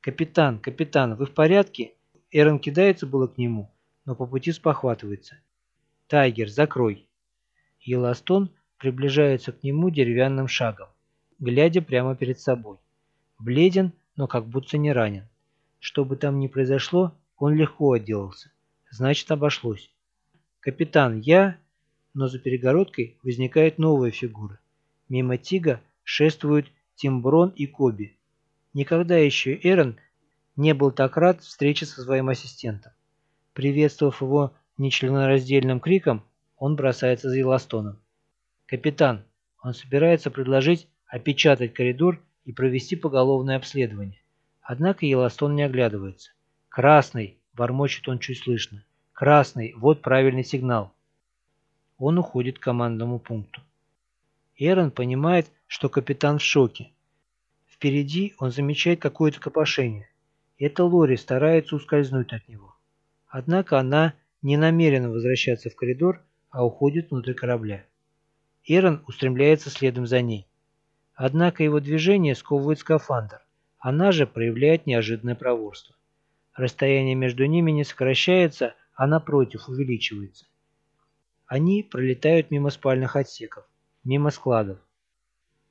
[SPEAKER 1] «Капитан, капитан, вы в порядке?» Эрон кидается было к нему, но по пути спохватывается. «Тайгер, закрой!» Еластон приближается к нему деревянным шагом, глядя прямо перед собой. Бледен, но как будто не ранен. Что бы там ни произошло, он легко отделался. Значит, обошлось. «Капитан, я...» Но за перегородкой возникает новая фигура. Мимо Тига шествуют Тимброн и Коби. Никогда еще Эрон не был так рад встрече со своим ассистентом. Приветствовав его нечленораздельным криком, он бросается за Еластоном. «Капитан, он собирается предложить опечатать коридор и провести поголовное обследование. Однако Еластон не оглядывается. «Красный!» – бормочет он чуть слышно. «Красный! Вот правильный сигнал!» Он уходит к командному пункту. Эрон понимает, что капитан в шоке. Впереди он замечает какое-то копошение. Это Лори старается ускользнуть от него. Однако она не намерена возвращаться в коридор, а уходит внутрь корабля. Эрон устремляется следом за ней. Однако его движение сковывает скафандр. Она же проявляет неожиданное проворство. Расстояние между ними не сокращается, а напротив увеличивается. Они пролетают мимо спальных отсеков, мимо складов.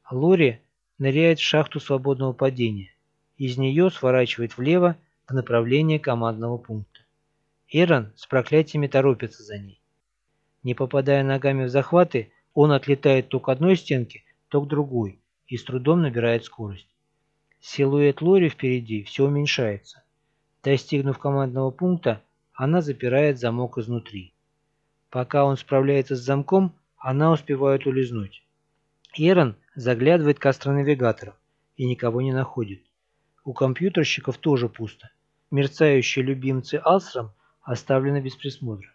[SPEAKER 1] Лори ныряет в шахту свободного падения. Из нее сворачивает влево в направлении командного пункта. Эрон с проклятиями торопится за ней. Не попадая ногами в захваты, он отлетает то к одной стенке, то к другой и с трудом набирает скорость. Силуэт Лори впереди все уменьшается. Достигнув командного пункта, она запирает замок изнутри. Пока он справляется с замком, она успевает улизнуть. Эрон заглядывает к астронавигатору и никого не находит. У компьютерщиков тоже пусто. Мерцающие любимцы Алстром оставлены без присмотра.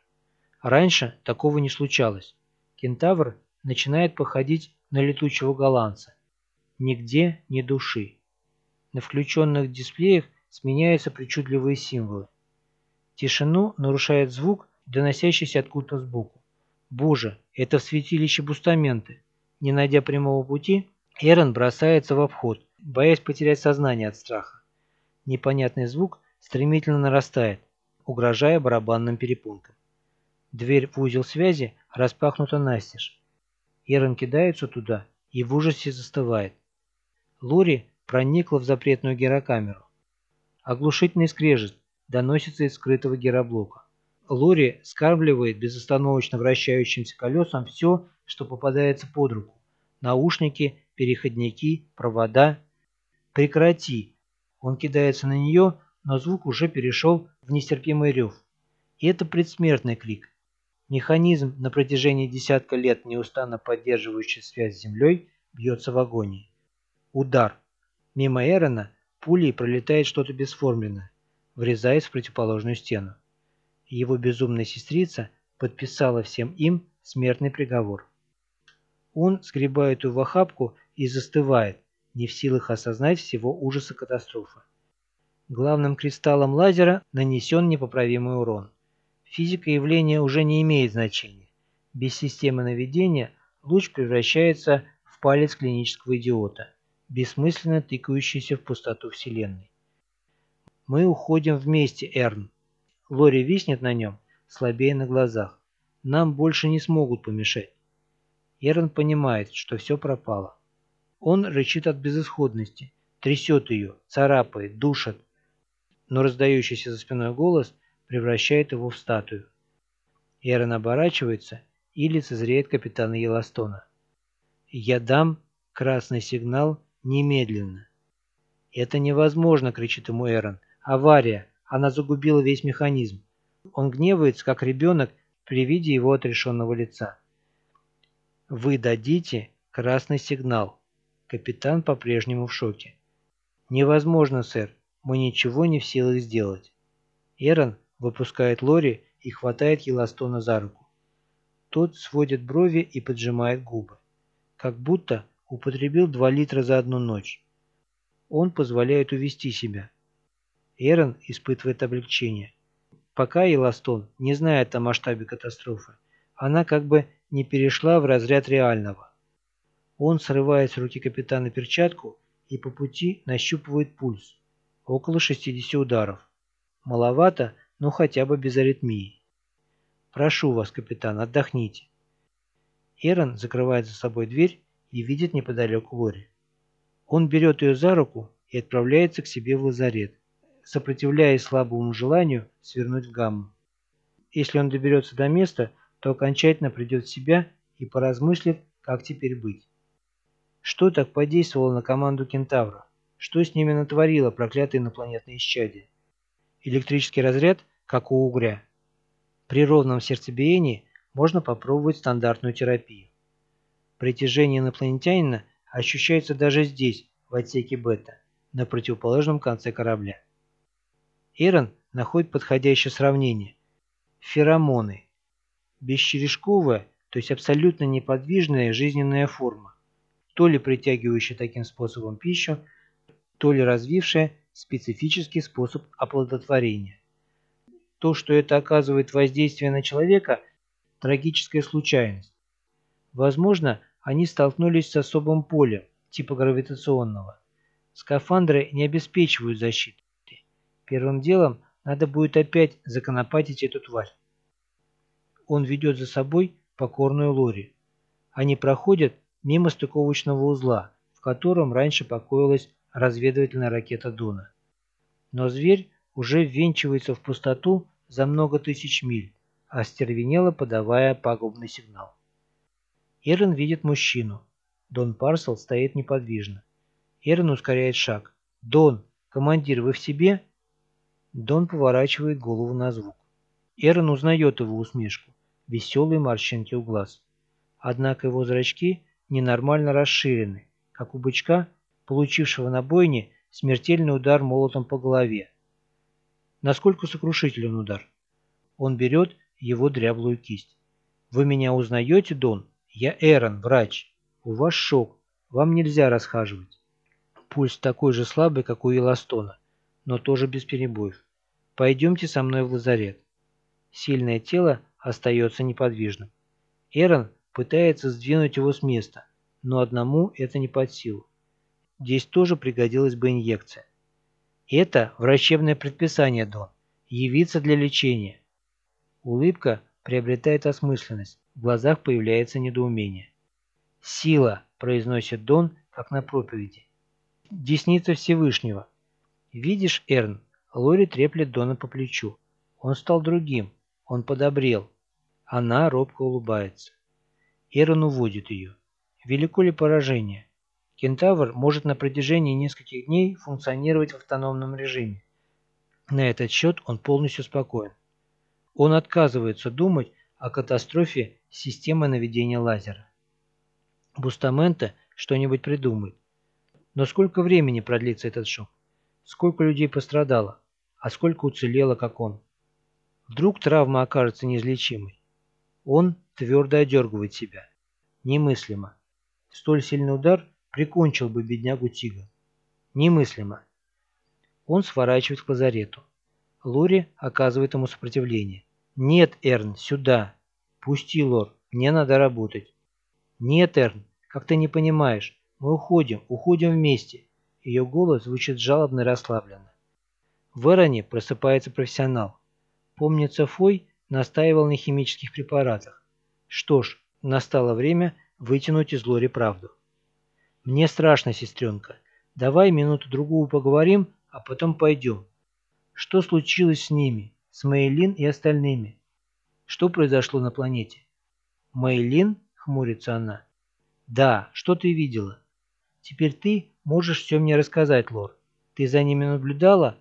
[SPEAKER 1] Раньше такого не случалось. Кентавр начинает походить на летучего голландца. Нигде ни души. На включенных дисплеях сменяются причудливые символы. Тишину нарушает звук, доносящийся откуда-то сбоку. Боже, это в святилище Бустаменты. Не найдя прямого пути, Эрон бросается в обход, боясь потерять сознание от страха. Непонятный звук стремительно нарастает, угрожая барабанным перепонкам. Дверь в узел связи распахнута настежь. Эрон кидается туда и в ужасе застывает. Лори проникла в запретную герокамеру. Оглушительный скрежет доносится из скрытого героблока. Лори скармливает безостановочно вращающимся колесам все, что попадается под руку. Наушники, переходники, провода. «Прекрати!» Он кидается на нее, но звук уже перешел в нестерпимый рев. И это предсмертный крик. Механизм, на протяжении десятка лет неустанно поддерживающий связь с Землей, бьется в агонии. Удар. Мимо Эрона пулей пролетает что-то бесформенное, врезаясь в противоположную стену. Его безумная сестрица подписала всем им смертный приговор. Он сгребает ее в охапку и застывает, не в силах осознать всего ужаса катастрофы. Главным кристаллом лазера нанесен непоправимый урон. Физика явления уже не имеет значения. Без системы наведения луч превращается в палец клинического идиота, бессмысленно тыкающийся в пустоту Вселенной. Мы уходим вместе, Эрн. Лори виснет на нем, слабее на глазах. Нам больше не смогут помешать. Эрн понимает, что все пропало. Он рычит от безысходности, трясет ее, царапает, душит. Но раздающийся за спиной голос превращает его в статую. Эрон оборачивается и лицезреет капитана Еластона. «Я дам красный сигнал немедленно». «Это невозможно!» — кричит ему Эрон. «Авария! Она загубила весь механизм!» Он гневается, как ребенок, при виде его отрешенного лица. «Вы дадите красный сигнал». Капитан по-прежнему в шоке. «Невозможно, сэр. Мы ничего не в силах сделать». Эрон выпускает Лори и хватает Еластона за руку. Тот сводит брови и поджимает губы. Как будто употребил 2 литра за одну ночь. Он позволяет увести себя. Эрон испытывает облегчение. Пока Еластон не знает о масштабе катастрофы, она как бы не перешла в разряд реального. Он срывает с руки капитана перчатку и по пути нащупывает пульс. Около 60 ударов. Маловато, но хотя бы без аритмии. «Прошу вас, капитан, отдохните». Эрон закрывает за собой дверь и видит неподалеку Лори. Он берет ее за руку и отправляется к себе в лазарет, сопротивляясь слабому желанию свернуть в гамму. Если он доберется до места, то окончательно придет в себя и поразмыслит, как теперь быть. Что так подействовало на команду кентавра? Что с ними натворило проклятое инопланетное исчадие? Электрический разряд, как у угря. При ровном сердцебиении можно попробовать стандартную терапию. Притяжение инопланетянина ощущается даже здесь, в отсеке бета, на противоположном конце корабля. Эрон находит подходящее сравнение. Феромоны. Бесчерешковая, то есть абсолютно неподвижная жизненная форма, то ли притягивающая таким способом пищу, то ли развившая специфический способ оплодотворения. То, что это оказывает воздействие на человека – трагическая случайность. Возможно, они столкнулись с особым полем, типа гравитационного. Скафандры не обеспечивают защиты. Первым делом надо будет опять законопатить эту тварь. Он ведет за собой покорную Лори. Они проходят мимо стыковочного узла, в котором раньше покоилась разведывательная ракета Дуна. Но зверь уже ввинчивается в пустоту за много тысяч миль, остервенело подавая пагубный сигнал. Эрен видит мужчину. Дон Парсел стоит неподвижно. Эрен ускоряет шаг. «Дон, командир, вы в себе?» Дон поворачивает голову на звук. Эрен узнает его усмешку, веселые морщинки у глаз. Однако его зрачки ненормально расширены, как у бычка, получившего на бойне смертельный удар молотом по голове. Насколько сокрушителен удар? Он берет его дряблую кисть. «Вы меня узнаете, Дон? Я Эрон, врач. У вас шок. Вам нельзя расхаживать». Пульс такой же слабый, как у Еластона, но тоже без перебоев. «Пойдемте со мной в лазарет». Сильное тело остается неподвижным. Эрон пытается сдвинуть его с места, но одному это не под силу. Здесь тоже пригодилась бы инъекция. Это врачебное предписание, Дон. Явиться для лечения. Улыбка приобретает осмысленность. В глазах появляется недоумение. «Сила», – произносит Дон, как на проповеди. «Десница Всевышнего». «Видишь, Эрн?» Лори треплет Дона по плечу. Он стал другим. Он подобрел. Она робко улыбается. Эрон уводит ее. Велико ли поражение? Кентавр может на протяжении нескольких дней функционировать в автономном режиме. На этот счет он полностью спокоен. Он отказывается думать о катастрофе системы наведения лазера. Бустаменто что-нибудь придумает. Но сколько времени продлится этот шок? Сколько людей пострадало? А сколько уцелело, как он? Вдруг травма окажется неизлечимой? Он твердо одергивает себя. Немыслимо. Столь сильный удар прикончил бы беднягу Тига. Немыслимо. Он сворачивает к лазарету. Лори оказывает ему сопротивление. «Нет, Эрн, сюда!» «Пусти, Лор, мне надо работать». «Нет, Эрн, как ты не понимаешь, мы уходим, уходим вместе». Ее голос звучит жалобно и расслабленно. В Эроне просыпается профессионал. Помнится, Фой настаивал на химических препаратах. Что ж, настало время вытянуть из Лори правду. «Мне страшно, сестренка. Давай минуту-другую поговорим, а потом пойдем. Что случилось с ними, с Мейлин и остальными? Что произошло на планете? Мейлин? Хмурится она. Да, что ты видела? Теперь ты можешь все мне рассказать, Лор. Ты за ними наблюдала?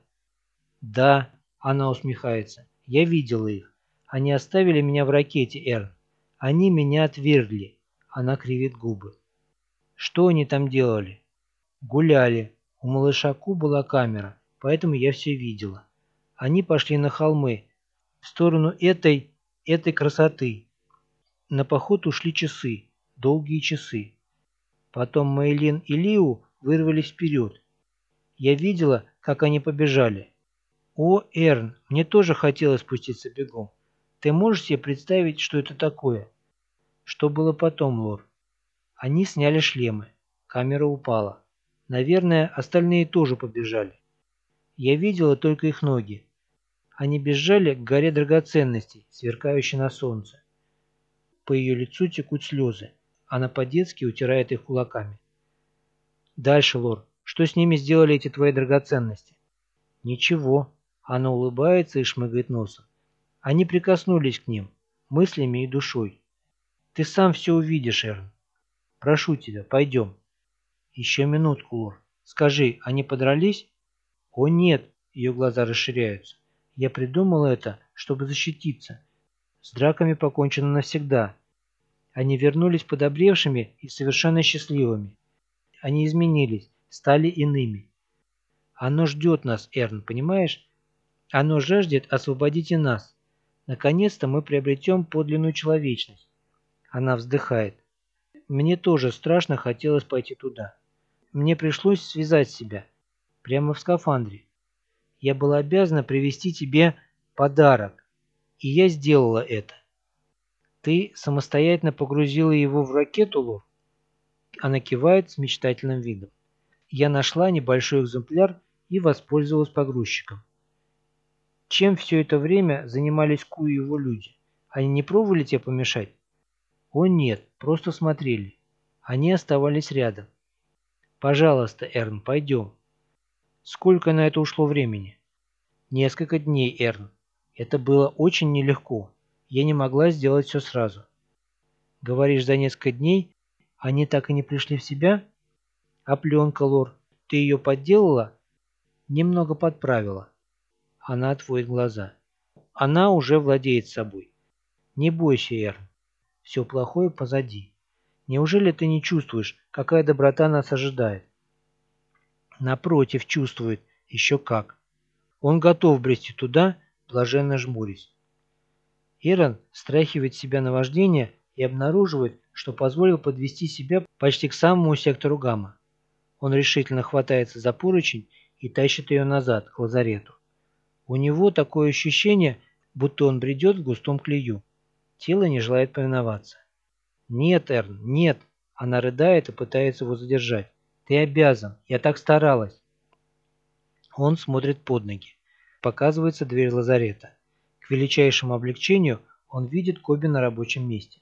[SPEAKER 1] Да, она усмехается. Я видела их. Они оставили меня в ракете, Эр. Они меня отвергли. Она кривит губы. Что они там делали? Гуляли. У малыша Ку была камера, поэтому я все видела. Они пошли на холмы, в сторону этой, этой красоты. На поход ушли часы, долгие часы. Потом Мейлин и Лиу вырвались вперед. Я видела, как они побежали. О, Эрн, мне тоже хотелось спуститься бегом. Ты можешь себе представить, что это такое? Что было потом, Лор? Они сняли шлемы. Камера упала. Наверное, остальные тоже побежали. Я видела только их ноги. Они бежали к горе драгоценностей, сверкающей на солнце. По ее лицу текут слезы. Она по-детски утирает их кулаками. Дальше, Лор, что с ними сделали эти твои драгоценности? Ничего. Она улыбается и шмыгает носом. Они прикоснулись к ним, мыслями и душой. Ты сам все увидишь, Эрн. Прошу тебя, пойдем. Еще минутку, Лор. Скажи, они подрались? О нет, ее глаза расширяются. Я придумала это, чтобы защититься. С драками покончено навсегда. Они вернулись подобревшими и совершенно счастливыми. Они изменились, стали иными. Оно ждет нас, Эрн, понимаешь? Оно жаждет освободить и нас. Наконец-то мы приобретем подлинную человечность. Она вздыхает. Мне тоже страшно хотелось пойти туда. Мне пришлось связать себя. Прямо в скафандре. Я была обязана привезти тебе подарок. И я сделала это. Ты самостоятельно погрузила его в ракету, Лор? Она кивает с мечтательным видом. Я нашла небольшой экземпляр и воспользовалась погрузчиком. Чем все это время занимались Ку и его люди? Они не пробовали тебе помешать? О нет, просто смотрели. Они оставались рядом. Пожалуйста, Эрн, пойдем. Сколько на это ушло времени? Несколько дней, Эрн. Это было очень нелегко. Я не могла сделать все сразу. Говоришь, за несколько дней они так и не пришли в себя? А пленка, Лор, ты ее подделала? Немного подправила. Она отводит глаза. Она уже владеет собой. Не бойся, Эрн. Все плохое позади. Неужели ты не чувствуешь, какая доброта нас ожидает? Напротив, чувствует. Еще как. Он готов брести туда, блаженно жмурясь. Эрон страхивает себя на вождение и обнаруживает, что позволил подвести себя почти к самому сектору гамма. Он решительно хватается за поручень и тащит ее назад, к лазарету. У него такое ощущение, будто он бредет в густом клею. Тело не желает повиноваться. «Нет, Эрн, нет!» Она рыдает и пытается его задержать. «Ты обязан! Я так старалась!» Он смотрит под ноги. Показывается дверь лазарета. К величайшему облегчению он видит Коби на рабочем месте.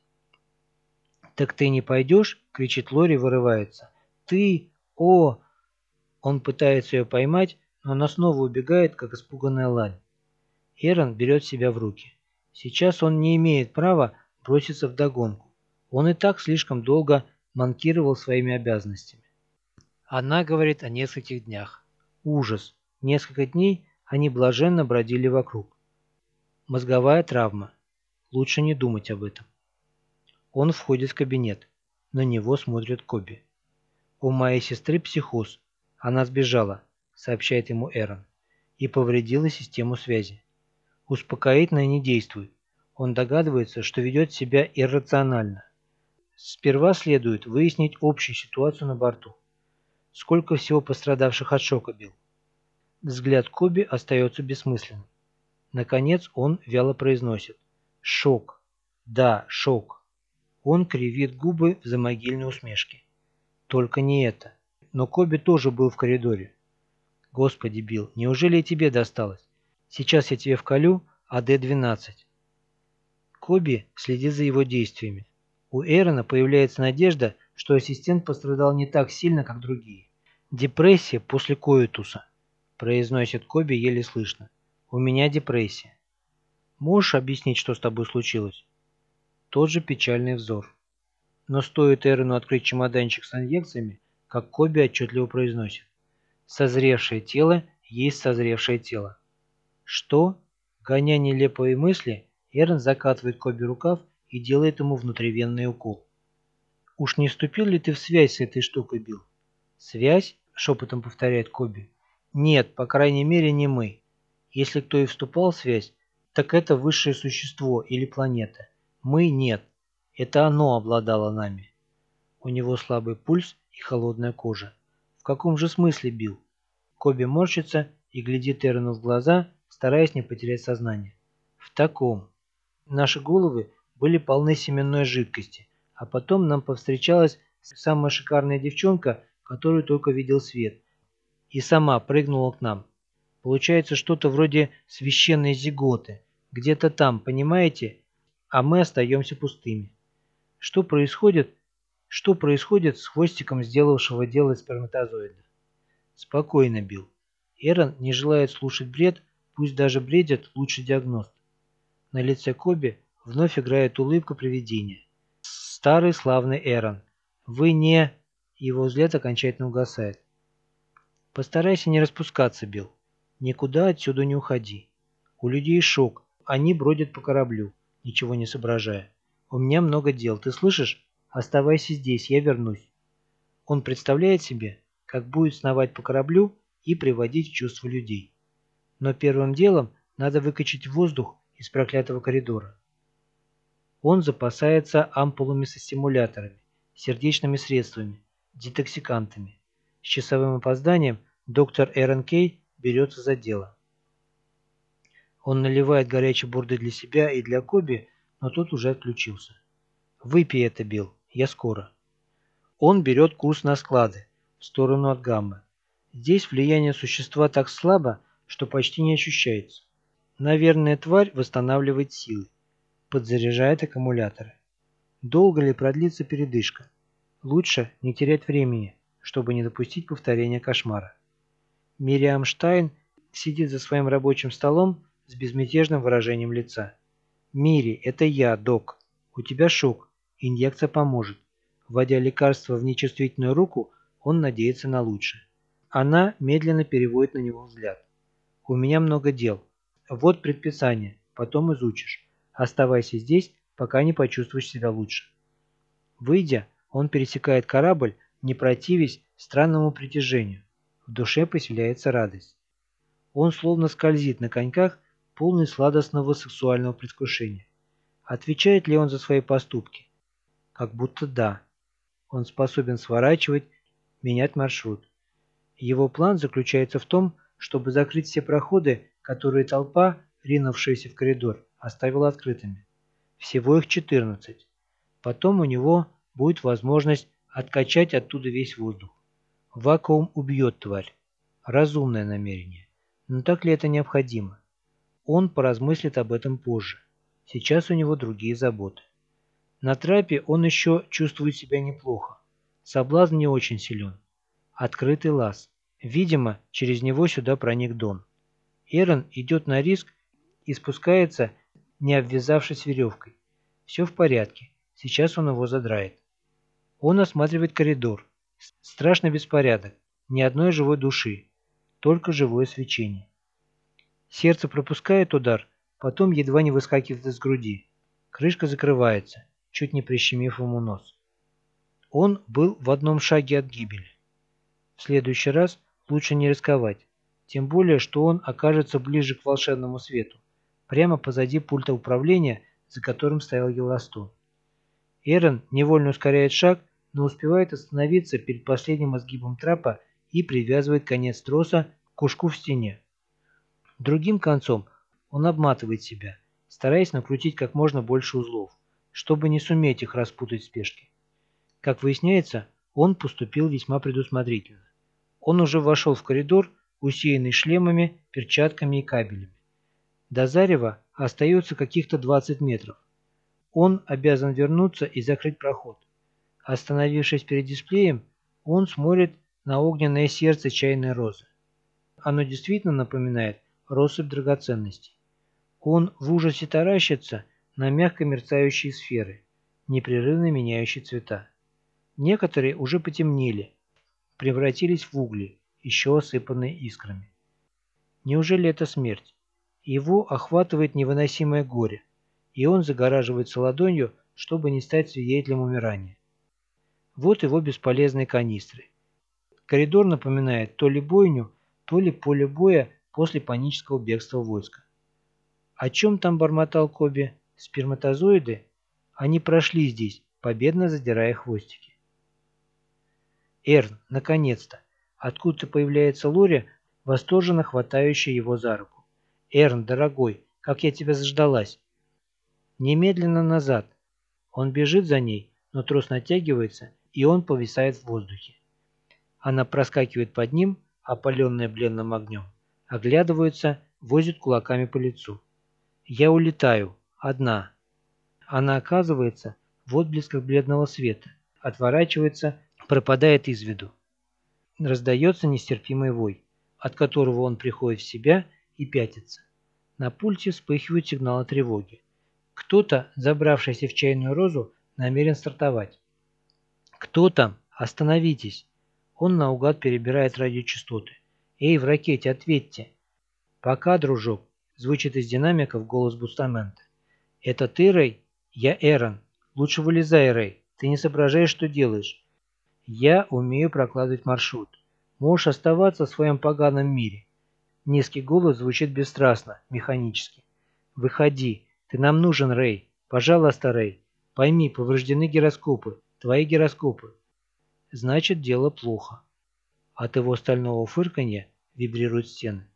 [SPEAKER 1] «Так ты не пойдешь?» – кричит Лори, вырывается. «Ты! О!» Он пытается ее поймать, но она снова убегает, как испуганная лань. Эрон берет себя в руки. Сейчас он не имеет права броситься в догонку. Он и так слишком долго манкировал своими обязанностями. Она говорит о нескольких днях. Ужас. Несколько дней Они блаженно бродили вокруг. Мозговая травма. Лучше не думать об этом. Он входит в кабинет. На него смотрит Коби. «У моей сестры психоз. Она сбежала», — сообщает ему Эрон, «и повредила систему связи. Успокоительное не действует. Он догадывается, что ведет себя иррационально. Сперва следует выяснить общую ситуацию на борту. Сколько всего пострадавших от шока бил? Взгляд Коби остается бессмысленным. Наконец он вяло произносит. Шок. Да, шок. Он кривит губы в замогильной усмешке. Только не это. Но Коби тоже был в коридоре. Господи, Билл, неужели и тебе досталось? Сейчас я тебе вколю АД-12. Коби следит за его действиями. У Эрона появляется надежда, что ассистент пострадал не так сильно, как другие. Депрессия после коитуса, произносит Коби еле слышно. У меня депрессия. Можешь объяснить, что с тобой случилось? Тот же печальный взор. Но стоит Эрону открыть чемоданчик с инъекциями, как Коби отчетливо произносит. Созревшее тело есть созревшее тело. Что? Гоня нелепые мысли, Эрон закатывает Коби рукав и делает ему внутривенный укол. «Уж не вступил ли ты в связь с этой штукой, Билл?» «Связь?» – шепотом повторяет Коби. «Нет, по крайней мере, не мы. Если кто и вступал в связь, так это высшее существо или планета. Мы – нет. Это оно обладало нами». У него слабый пульс и холодная кожа. Каком же смысле, Билл? Коби морщится и глядит Эрону в глаза, стараясь не потерять сознание. В таком. Наши головы были полны семенной жидкости, а потом нам повстречалась самая шикарная девчонка, которую только видел свет, и сама прыгнула к нам. Получается что-то вроде священной зиготы, где-то там, понимаете? А мы остаемся пустыми. Что происходит? Что происходит с хвостиком сделавшего дело сперматозоида? Спокойно, Билл. Эрон не желает слушать бред, пусть даже бредит лучший диагност. На лице Коби Вновь играет улыбка привидения. Старый славный Эрон. Вы не... Его взгляд окончательно угасает. Постарайся не распускаться, Билл. Никуда отсюда не уходи. У людей шок. Они бродят по кораблю, ничего не соображая. У меня много дел, ты слышишь? Оставайся здесь, я вернусь. Он представляет себе, как будет сновать по кораблю и приводить в чувство людей. Но первым делом надо выкачать воздух из проклятого коридора. Он запасается ампулами со стимуляторами, сердечными средствами, детоксикантами. С часовым опозданием доктор Эрон Кей берется за дело. Он наливает горячей бурды для себя и для Коби, но тот уже отключился. «Выпей это, Билл, я скоро». Он берет курс на склады, в сторону от гаммы. Здесь влияние существа так слабо, что почти не ощущается. Наверное, тварь восстанавливает силы подзаряжает аккумуляторы. Долго ли продлится передышка? Лучше не терять времени, чтобы не допустить повторения кошмара. Мириам Штайн сидит за своим рабочим столом с безмятежным выражением лица. «Мири, это я, док. У тебя шок. Инъекция поможет». Вводя лекарство в нечувствительную руку, он надеется на лучшее. Она медленно переводит на него взгляд. «У меня много дел. Вот предписание, потом изучишь. Оставайся здесь, пока не почувствуешь себя лучше. Выйдя, он пересекает корабль, не противясь странному притяжению. В душе поселяется радость. Он словно скользит на коньках, полный сладостного сексуального предвкушения. Отвечает ли он за свои поступки? Как будто да. Он способен сворачивать, менять маршрут. Его план заключается в том, чтобы закрыть все проходы, которые толпа, ринувшаяся в коридор, оставил открытыми. Всего их 14. Потом у него будет возможность откачать оттуда весь воздух. Вакуум убьет тварь. Разумное намерение. Но так ли это необходимо? Он поразмыслит об этом позже. Сейчас у него другие заботы. На трапе он еще чувствует себя неплохо. Соблазн не очень силен. Открытый лаз. Видимо, через него сюда проник Дон. Эрон идет на риск и спускается не обвязавшись веревкой. Все в порядке, сейчас он его задрает. Он осматривает коридор. Страшный беспорядок, ни одной живой души, только живое свечение. Сердце пропускает удар, потом едва не выскакивает из груди. Крышка закрывается, чуть не прищемив ему нос. Он был в одном шаге от гибели. В следующий раз лучше не рисковать, тем более, что он окажется ближе к волшебному свету, прямо позади пульта управления, за которым стоял Еластон. Эрон невольно ускоряет шаг, но успевает остановиться перед последним изгибом трапа и привязывает конец троса к кушку в стене. Другим концом он обматывает себя, стараясь накрутить как можно больше узлов, чтобы не суметь их распутать в спешке. Как выясняется, он поступил весьма предусмотрительно. Он уже вошел в коридор, усеянный шлемами, перчатками и кабелями. До Зарева остается каких-то 20 метров. Он обязан вернуться и закрыть проход. Остановившись перед дисплеем, он смотрит на огненное сердце чайной розы. Оно действительно напоминает россыпь драгоценностей. Он в ужасе таращится на мягко мерцающие сферы, непрерывно меняющие цвета. Некоторые уже потемнели, превратились в угли, еще осыпанные искрами. Неужели это смерть? Его охватывает невыносимое горе, и он загораживается ладонью, чтобы не стать свидетелем умирания. Вот его бесполезные канистры. Коридор напоминает то ли бойню, то ли поле боя после панического бегства войска. О чем там бормотал Коби? Сперматозоиды? Они прошли здесь, победно задирая хвостики. Эрн, наконец-то! Откуда-то появляется Лори, восторженно хватающая его за руку. «Эрн, дорогой, как я тебя заждалась!» Немедленно назад. Он бежит за ней, но трос натягивается, и он повисает в воздухе. Она проскакивает под ним, опаленная бленным огнем, оглядывается, возит кулаками по лицу. Я улетаю. Одна. Она оказывается в отблесках бледного света, отворачивается, пропадает из виду. Раздается нестерпимый вой, от которого он приходит в себя и пятится. На пульте вспыхивают сигналы тревоги. Кто-то, забравшийся в чайную розу, намерен стартовать. «Кто там? Остановитесь!» Он наугад перебирает радиочастоты. «Эй, в ракете, ответьте!» «Пока, дружок!» – звучит из динамиков голос Бустамента. «Это ты, Рэй? Я Эрон. Лучше вылезай, Рэй. Ты не соображаешь, что делаешь. Я умею прокладывать маршрут. Можешь оставаться в своем поганом мире». Низкий голос звучит бесстрастно, механически. «Выходи, ты нам нужен, Рэй. Пожалуйста, Рэй. Пойми, повреждены гироскопы. Твои гироскопы. Значит, дело плохо. От его стального фырканья вибрируют стены.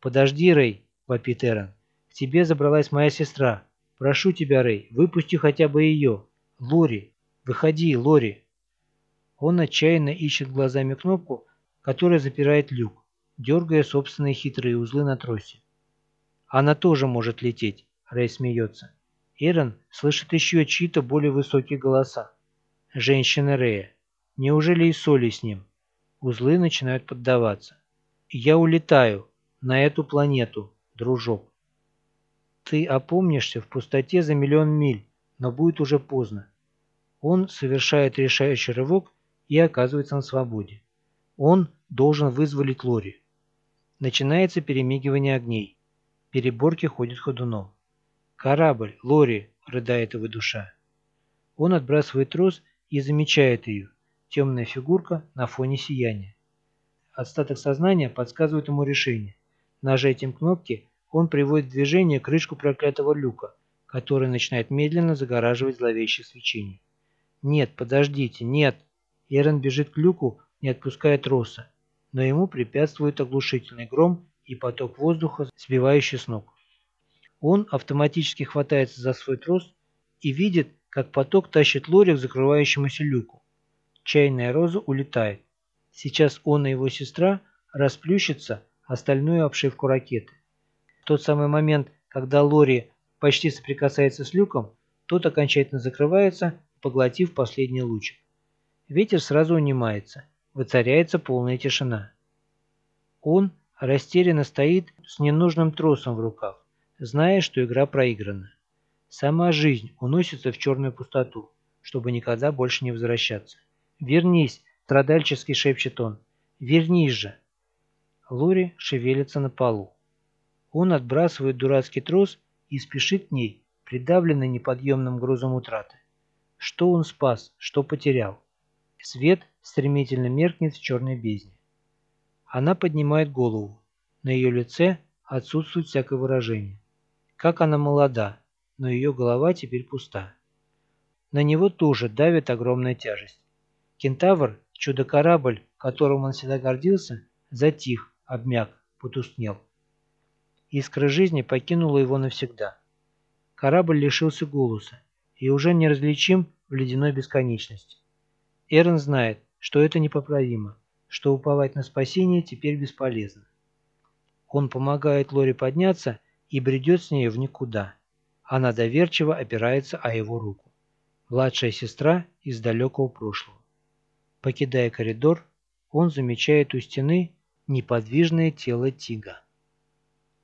[SPEAKER 1] «Подожди, Рэй!» – вопит Эрон. «К тебе забралась моя сестра. Прошу тебя, Рэй, выпусти хотя бы ее. Лори! Выходи, Лори!» Он отчаянно ищет глазами кнопку, которая запирает люк, дергая собственные хитрые узлы на тросе. Она тоже может лететь. Рэй смеется. Эрон слышит еще чьи-то более высокие голоса. Женщина Рэя. Неужели и соли с ним? Узлы начинают поддаваться. Я улетаю на эту планету, дружок. Ты опомнишься в пустоте за миллион миль, но будет уже поздно. Он совершает решающий рывок и оказывается на свободе. Он должен вызволить Лори. Начинается перемигивание огней. Переборки ходят ходуном. «Корабль! Лори!» — рыдает его душа. Он отбрасывает трос и замечает ее. Темная фигурка на фоне сияния. Остаток сознания подсказывает ему решение. Нажатием кнопки он приводит в движение крышку проклятого люка, который начинает медленно загораживать зловещее свечение. «Нет, подождите, нет!» Эрен бежит к люку, не отпуская троса, но ему препятствует оглушительный гром и поток воздуха, сбивающий с ног. Он автоматически хватается за свой трос и видит, как поток тащит Лори к закрывающемуся люку. Чайная роза улетает. Сейчас он и его сестра расплющатся остальную обшивку ракеты. В тот самый момент, когда Лори почти соприкасается с люком, тот окончательно закрывается, поглотив последний луч. Ветер сразу унимается, воцаряется полная тишина. Он растерянно стоит с ненужным тросом в руках зная, что игра проиграна. Сама жизнь уносится в черную пустоту, чтобы никогда больше не возвращаться. «Вернись!» – страдальчески шепчет он. «Вернись же!» Лори шевелится на полу. Он отбрасывает дурацкий трос и спешит к ней, придавленный неподъемным грузом утраты. Что он спас, что потерял? Свет стремительно меркнет в черной бездне. Она поднимает голову. На ее лице отсутствует всякое выражение. Как она молода, но ее голова теперь пуста. На него тоже давит огромная тяжесть. Кентавр, чудо-корабль, которым он всегда гордился, затих, обмяк, потускнел. Искра жизни покинула его навсегда. Корабль лишился голоса и уже неразличим в ледяной бесконечности. Эрен знает, что это непоправимо, что уповать на спасение теперь бесполезно. Он помогает Лоре подняться и бредет с ней в никуда. Она доверчиво опирается о его руку. Младшая сестра из далекого прошлого. Покидая коридор, он замечает у стены неподвижное тело Тига.